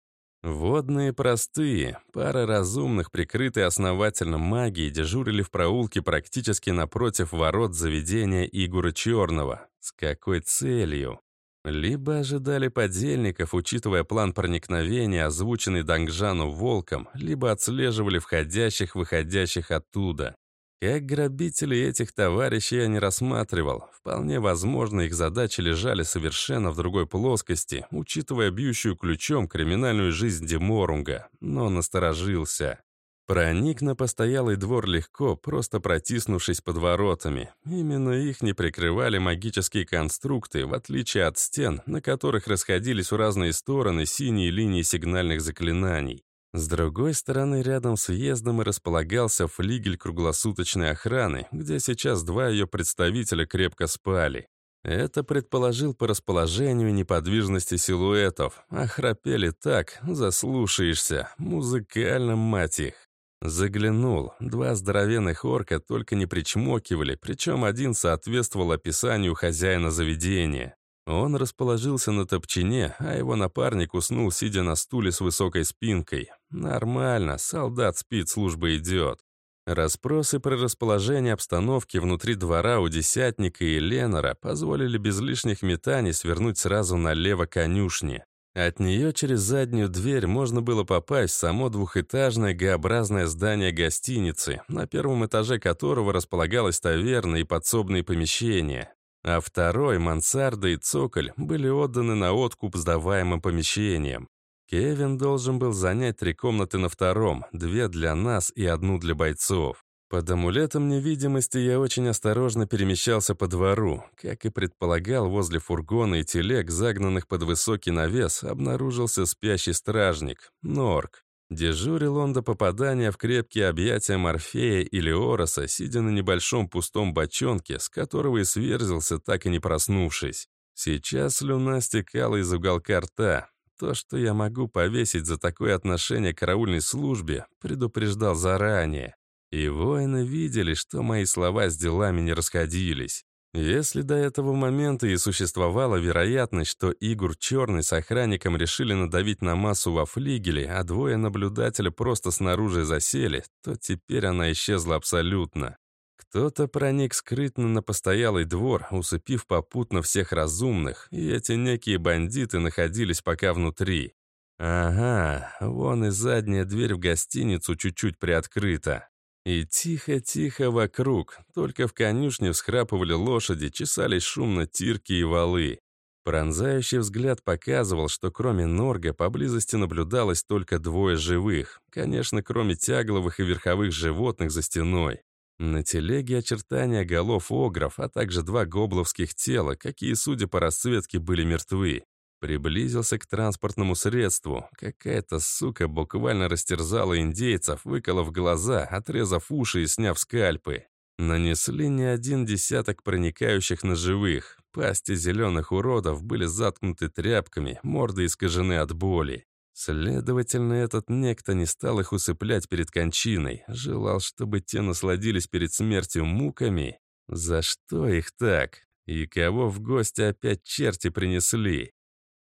Водные простые, пара разумных, прикрытые основательно магией, дежурили в проулке практически напротив ворот заведения Игора Черного. С какой целью? Либо ожидали подельников, учитывая план проникновения, озвученный Дангжану волком, либо отслеживали входящих-выходящих оттуда. Как грабителей этих товарищей я не рассматривал. Вполне возможно, их задачи лежали совершенно в другой плоскости, учитывая бьющую ключом криминальную жизнь Деморунга, но насторожился. Проник на постоялый двор легко, просто протиснувшись под воротами. Именно их не прикрывали магические конструкты, в отличие от стен, на которых расходились в разные стороны синие линии сигнальных заклинаний. С другой стороны, рядом с въездом и располагался флигель круглосуточной охраны, где сейчас два ее представителя крепко спали. Это предположил по расположению неподвижности силуэтов, а храпели так, заслушаешься, музыкально мать их. Заглянул. Два здоровенных орка только не причмокивали, причем один соответствовал описанию хозяина заведения. Он расположился на топчине, а его напарник уснул, сидя на стуле с высокой спинкой. Нормально, солдат спит, служба идет. Распросы про расположение обстановки внутри двора у Десятника и Ленора позволили без лишних метаний свернуть сразу налево конюшни. От нее через заднюю дверь можно было попасть в само двухэтажное Г-образное здание гостиницы, на первом этаже которого располагалась таверна и подсобные помещения. А второй, мансарда и цоколь, были отданы на откуп сдаваемым помещениям. Кевин должен был занять три комнаты на втором, две для нас и одну для бойцов. Под амулетом невидимости я очень осторожно перемещался по двору. Как и предполагал, возле фургона и телег, загнанных под высокий навес, обнаружился спящий стражник, Норк. Дежурил он до попадания в крепкие объятия Морфея или Ороса, сидя на небольшом пустом бочонке, с которого и сверзился, так и не проснувшись. Сейчас слюна стекала из уголка рта. То, что я могу повесить за такое отношение к караульной службе, предупреждал заранее. И воины видели, что мои слова с делами не расходились. Если до этого момента и существовала вероятность, что Игорь Черный с охранником решили надавить на массу во флигеле, а двое наблюдателя просто снаружи засели, то теперь она исчезла абсолютно. Кто-то проник скрытно на постоялый двор, усыпив попутно всех разумных, и эти некие бандиты находились пока внутри. Ага, вон и задняя дверь в гостиницу чуть-чуть приоткрыта. И тихо-тихо вокруг, только в конюшне всхрапывали лошади, чесались шумно тирки и валы. Пронзающий взгляд показывал, что кроме Норга поблизости наблюдалось только двое живых, конечно, кроме тягловых и верховых животных за стеной. На телеге очертания голов огров, а также два гобловских тела, какие, судя по расцветке, были мертвы. Приблизился к транспортному средству. Какая-то сука буквально растерзала индейцев, выколов глаза, отрезав уши и сняв скальпы. Нанесли не один десяток проникающих ножевых. Пасти зеленых уродов были заткнуты тряпками, морды искажены от боли. Следовательно, этот некто не стал их усыплять перед кончиной, желал, чтобы те насладились перед смертью муками. За что их так? И кого в гости опять черти принесли?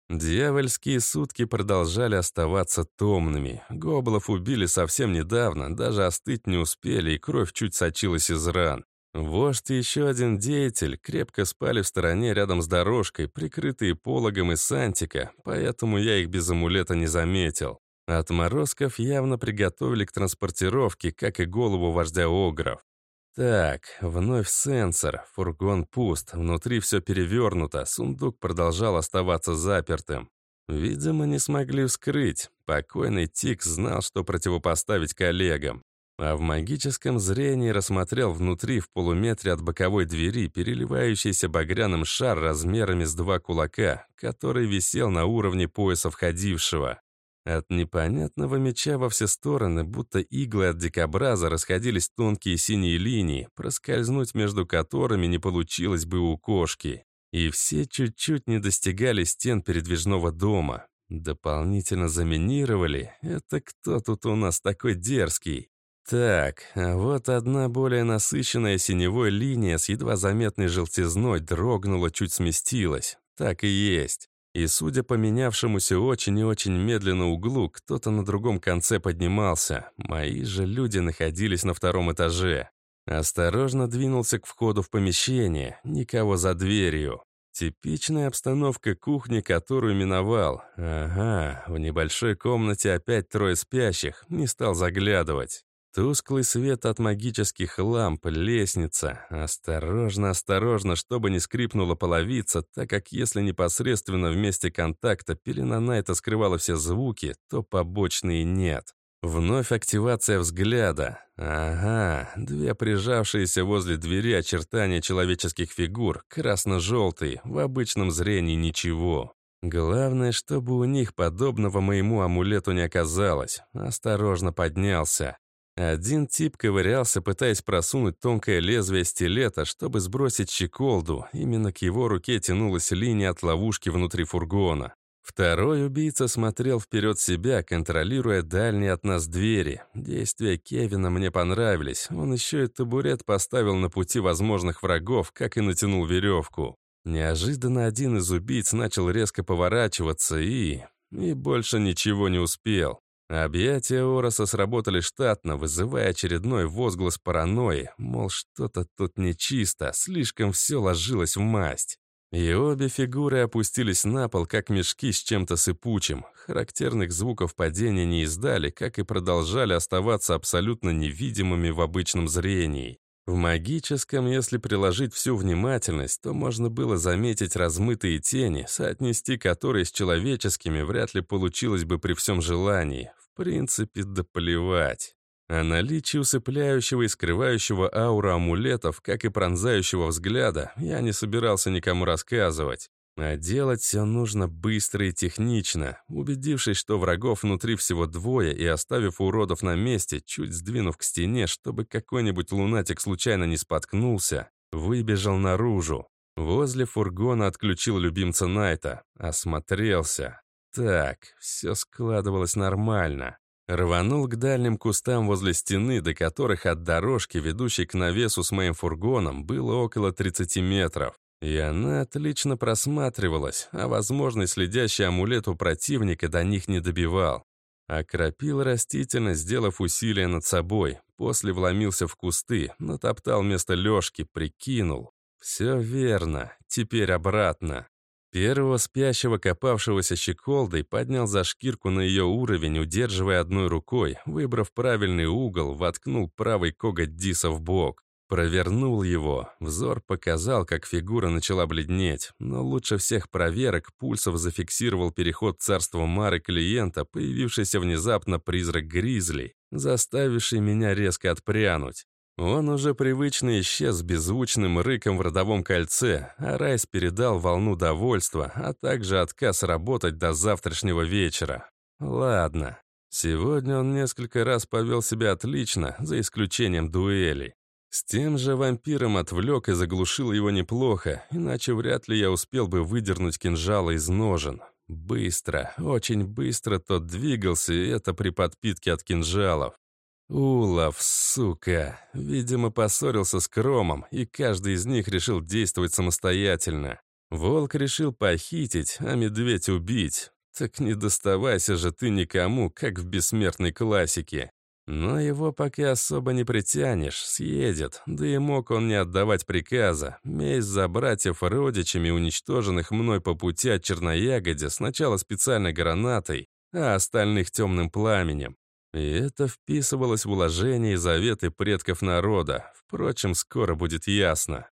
Дьявольские сутки продолжали оставаться томными. Гоблов убили совсем недавно, даже остыть не успели, и кровь чуть сочилась из ран. Вождь и еще один деятель крепко спали в стороне рядом с дорожкой, прикрытые пологом из сантика, поэтому я их без амулета не заметил. Отморозков явно приготовили к транспортировке, как и голову вождя Огров. Так, вновь сенсор, фургон пуст, внутри все перевернуто, сундук продолжал оставаться запертым. Видимо, не смогли вскрыть. Покойный Тикс знал, что противопоставить коллегам. А в магическом зрении рассмотрел внутри в полуметре от боковой двери переливающийся багряным шар размерами с два кулака, который висел на уровне пояса входившего. От непонятного меча во все стороны, будто иглы от дикобраза, расходились тонкие синие линии, проскользнуть между которыми не получилось бы у кошки. И все чуть-чуть не достигали стен передвижного дома. Дополнительно заминировали. Это кто тут у нас такой дерзкий? Так, а вот одна более насыщенная синевой линия с едва заметной желтизной дрогнула, чуть сместилась. Так и есть. И, судя по менявшемуся очень и очень медленно углу, кто-то на другом конце поднимался. Мои же люди находились на втором этаже. Осторожно двинулся к входу в помещение, никого за дверью. Типичная обстановка кухни, которую миновал. Ага, в небольшой комнате опять трое спящих, не стал заглядывать. Тусклый свет от магических ламп, лестница. Осторожно, осторожно, чтобы не скрипнула половица, так как если непосредственно в месте контакта пелена Найта скрывала все звуки, то побочные нет. Вновь активация взгляда. Ага, две прижавшиеся возле двери очертания человеческих фигур, красно-желтый, в обычном зрении ничего. Главное, чтобы у них подобного моему амулету не оказалось. Осторожно поднялся. Один тип ковырялся, пытаясь просунуть тонкое лезвие стилета, чтобы сбросить щеколду. Именно к его руке тянулась линия от ловушки внутри фургона. Второй убийца смотрел вперед себя, контролируя дальние от нас двери. Действия Кевина мне понравились. Он еще и табурет поставил на пути возможных врагов, как и натянул веревку. Неожиданно один из убийц начал резко поворачиваться и... и больше ничего не успел. Объятия Ороса сработали штатно, вызывая очередной возглас паранойи, мол, что-то тут нечисто, слишком все ложилось в масть. И обе фигуры опустились на пол, как мешки с чем-то сыпучим. Характерных звуков падения не издали, как и продолжали оставаться абсолютно невидимыми в обычном зрении. В магическом, если приложить всю внимательность, то можно было заметить размытые тени, соотнести которые с человеческими вряд ли получилось бы при всем желании. Принципе, да плевать. О наличии усыпляющего и скрывающего ауру амулетов, как и пронзающего взгляда, я не собирался никому рассказывать. А делать все нужно быстро и технично. Убедившись, что врагов внутри всего двое и оставив уродов на месте, чуть сдвинув к стене, чтобы какой-нибудь лунатик случайно не споткнулся, выбежал наружу. Возле фургона отключил любимца Найта. Осмотрелся. Так, все складывалось нормально. Рванул к дальним кустам возле стены, до которых от дорожки, ведущей к навесу с моим фургоном, было около 30 метров. И она отлично просматривалась, а возможный следящий амулет у противника до них не добивал. Окропил растительность, сделав усилие над собой. После вломился в кусты, натоптал место лёжки, прикинул. Все верно, теперь обратно. Первого спящего, копавшегося щеколдой, поднял за шкирку на ее уровень, удерживая одной рукой, выбрав правильный угол, воткнул правый коготь Диса в бок. Провернул его. Взор показал, как фигура начала бледнеть, но лучше всех проверок Пульсов зафиксировал переход царства Мары клиента, появившийся внезапно призрак Гризли, заставивший меня резко отпрянуть. Он уже привычно исчез беззвучным рыком в родовом кольце, а Райс передал волну довольства, а также отказ работать до завтрашнего вечера. Ладно. Сегодня он несколько раз повел себя отлично, за исключением дуэлей. С тем же вампиром отвлек и заглушил его неплохо, иначе вряд ли я успел бы выдернуть кинжала из ножен. Быстро, очень быстро тот двигался, и это при подпитке от кинжалов. Улов, сука. Видимо, поссорился с Кромом, и каждый из них решил действовать самостоятельно. Волк решил похитить, а медведь убить. Так не доставайся же ты никому, как в бессмертной классике. Но его пока особо не притянешь, съедет, да и мог он не отдавать приказа. Месть за братьев родичами, уничтоженных мной по пути от Черноягодя, сначала специальной гранатой, а остальных темным пламенем. И это вписывалось в уложения и заветы предков народа. Впрочем, скоро будет ясно.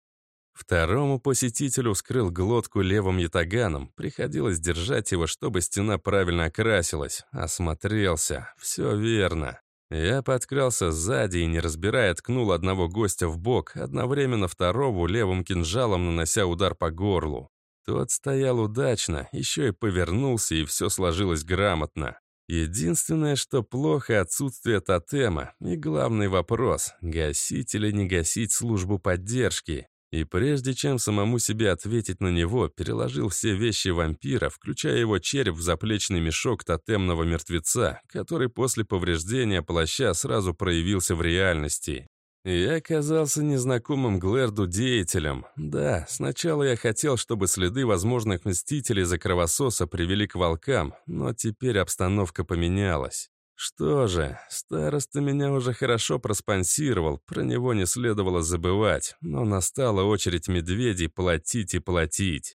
Второму посетителю вскрыл глотку левым ятаганом. Приходилось держать его, чтобы стена правильно окрасилась. Осмотрелся. Все верно. Я подкрался сзади и, не разбирая, ткнул одного гостя в бок, одновременно второго левым кинжалом нанося удар по горлу. Тот стоял удачно, еще и повернулся, и все сложилось грамотно. Единственное, что плохо, отсутствие тотема. И главный вопрос — гасить или не гасить службу поддержки. И прежде чем самому себе ответить на него, переложил все вещи вампира, включая его череп в заплечный мешок тотемного мертвеца, который после повреждения плаща сразу проявился в реальности. Я оказался незнакомым Глэрду деятелем. Да, сначала я хотел, чтобы следы возможных мстителей за кровососа привели к волкам, но теперь обстановка поменялась. Что же, староста меня уже хорошо проспонсировал, про него не следовало забывать, но настала очередь медведей платить и платить.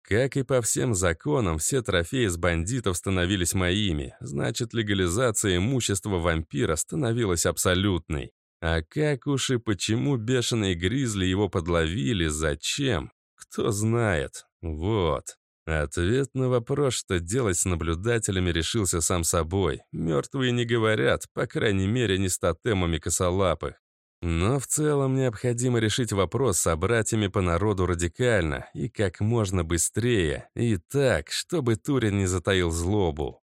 Как и по всем законам, все трофеи с бандитов становились моими, значит, легализация имущества вампира становилась абсолютной. А как уж и почему бешеные гризли его подловили, зачем? Кто знает. Вот. Ответ на вопрос, что делать с наблюдателями, решился сам собой. Мертвые не говорят, по крайней мере, не с тотемами косолапых. Но в целом необходимо решить вопрос с братьями по народу радикально и как можно быстрее, и так, чтобы Турин не затаил злобу.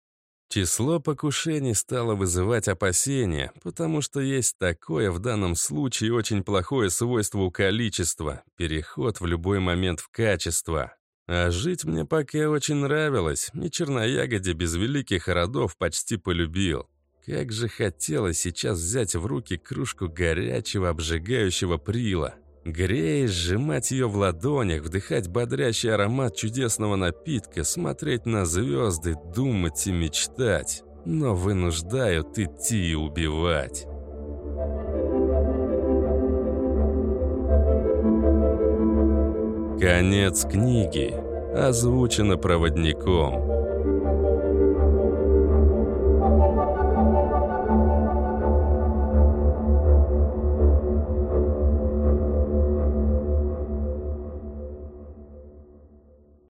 Число покушений стало вызывать опасения, потому что есть такое в данном случае очень плохое свойство у количества – переход в любой момент в качество. А жить мне пока очень нравилось, и Черноягоде без великих родов почти полюбил. Как же хотелось сейчас взять в руки кружку горячего обжигающего прила. Греясь, сжимать ее в ладонях, вдыхать бодрящий аромат чудесного напитка, смотреть на звезды, думать и мечтать. Но вынуждают идти и убивать. Конец книги. Озвучено проводником.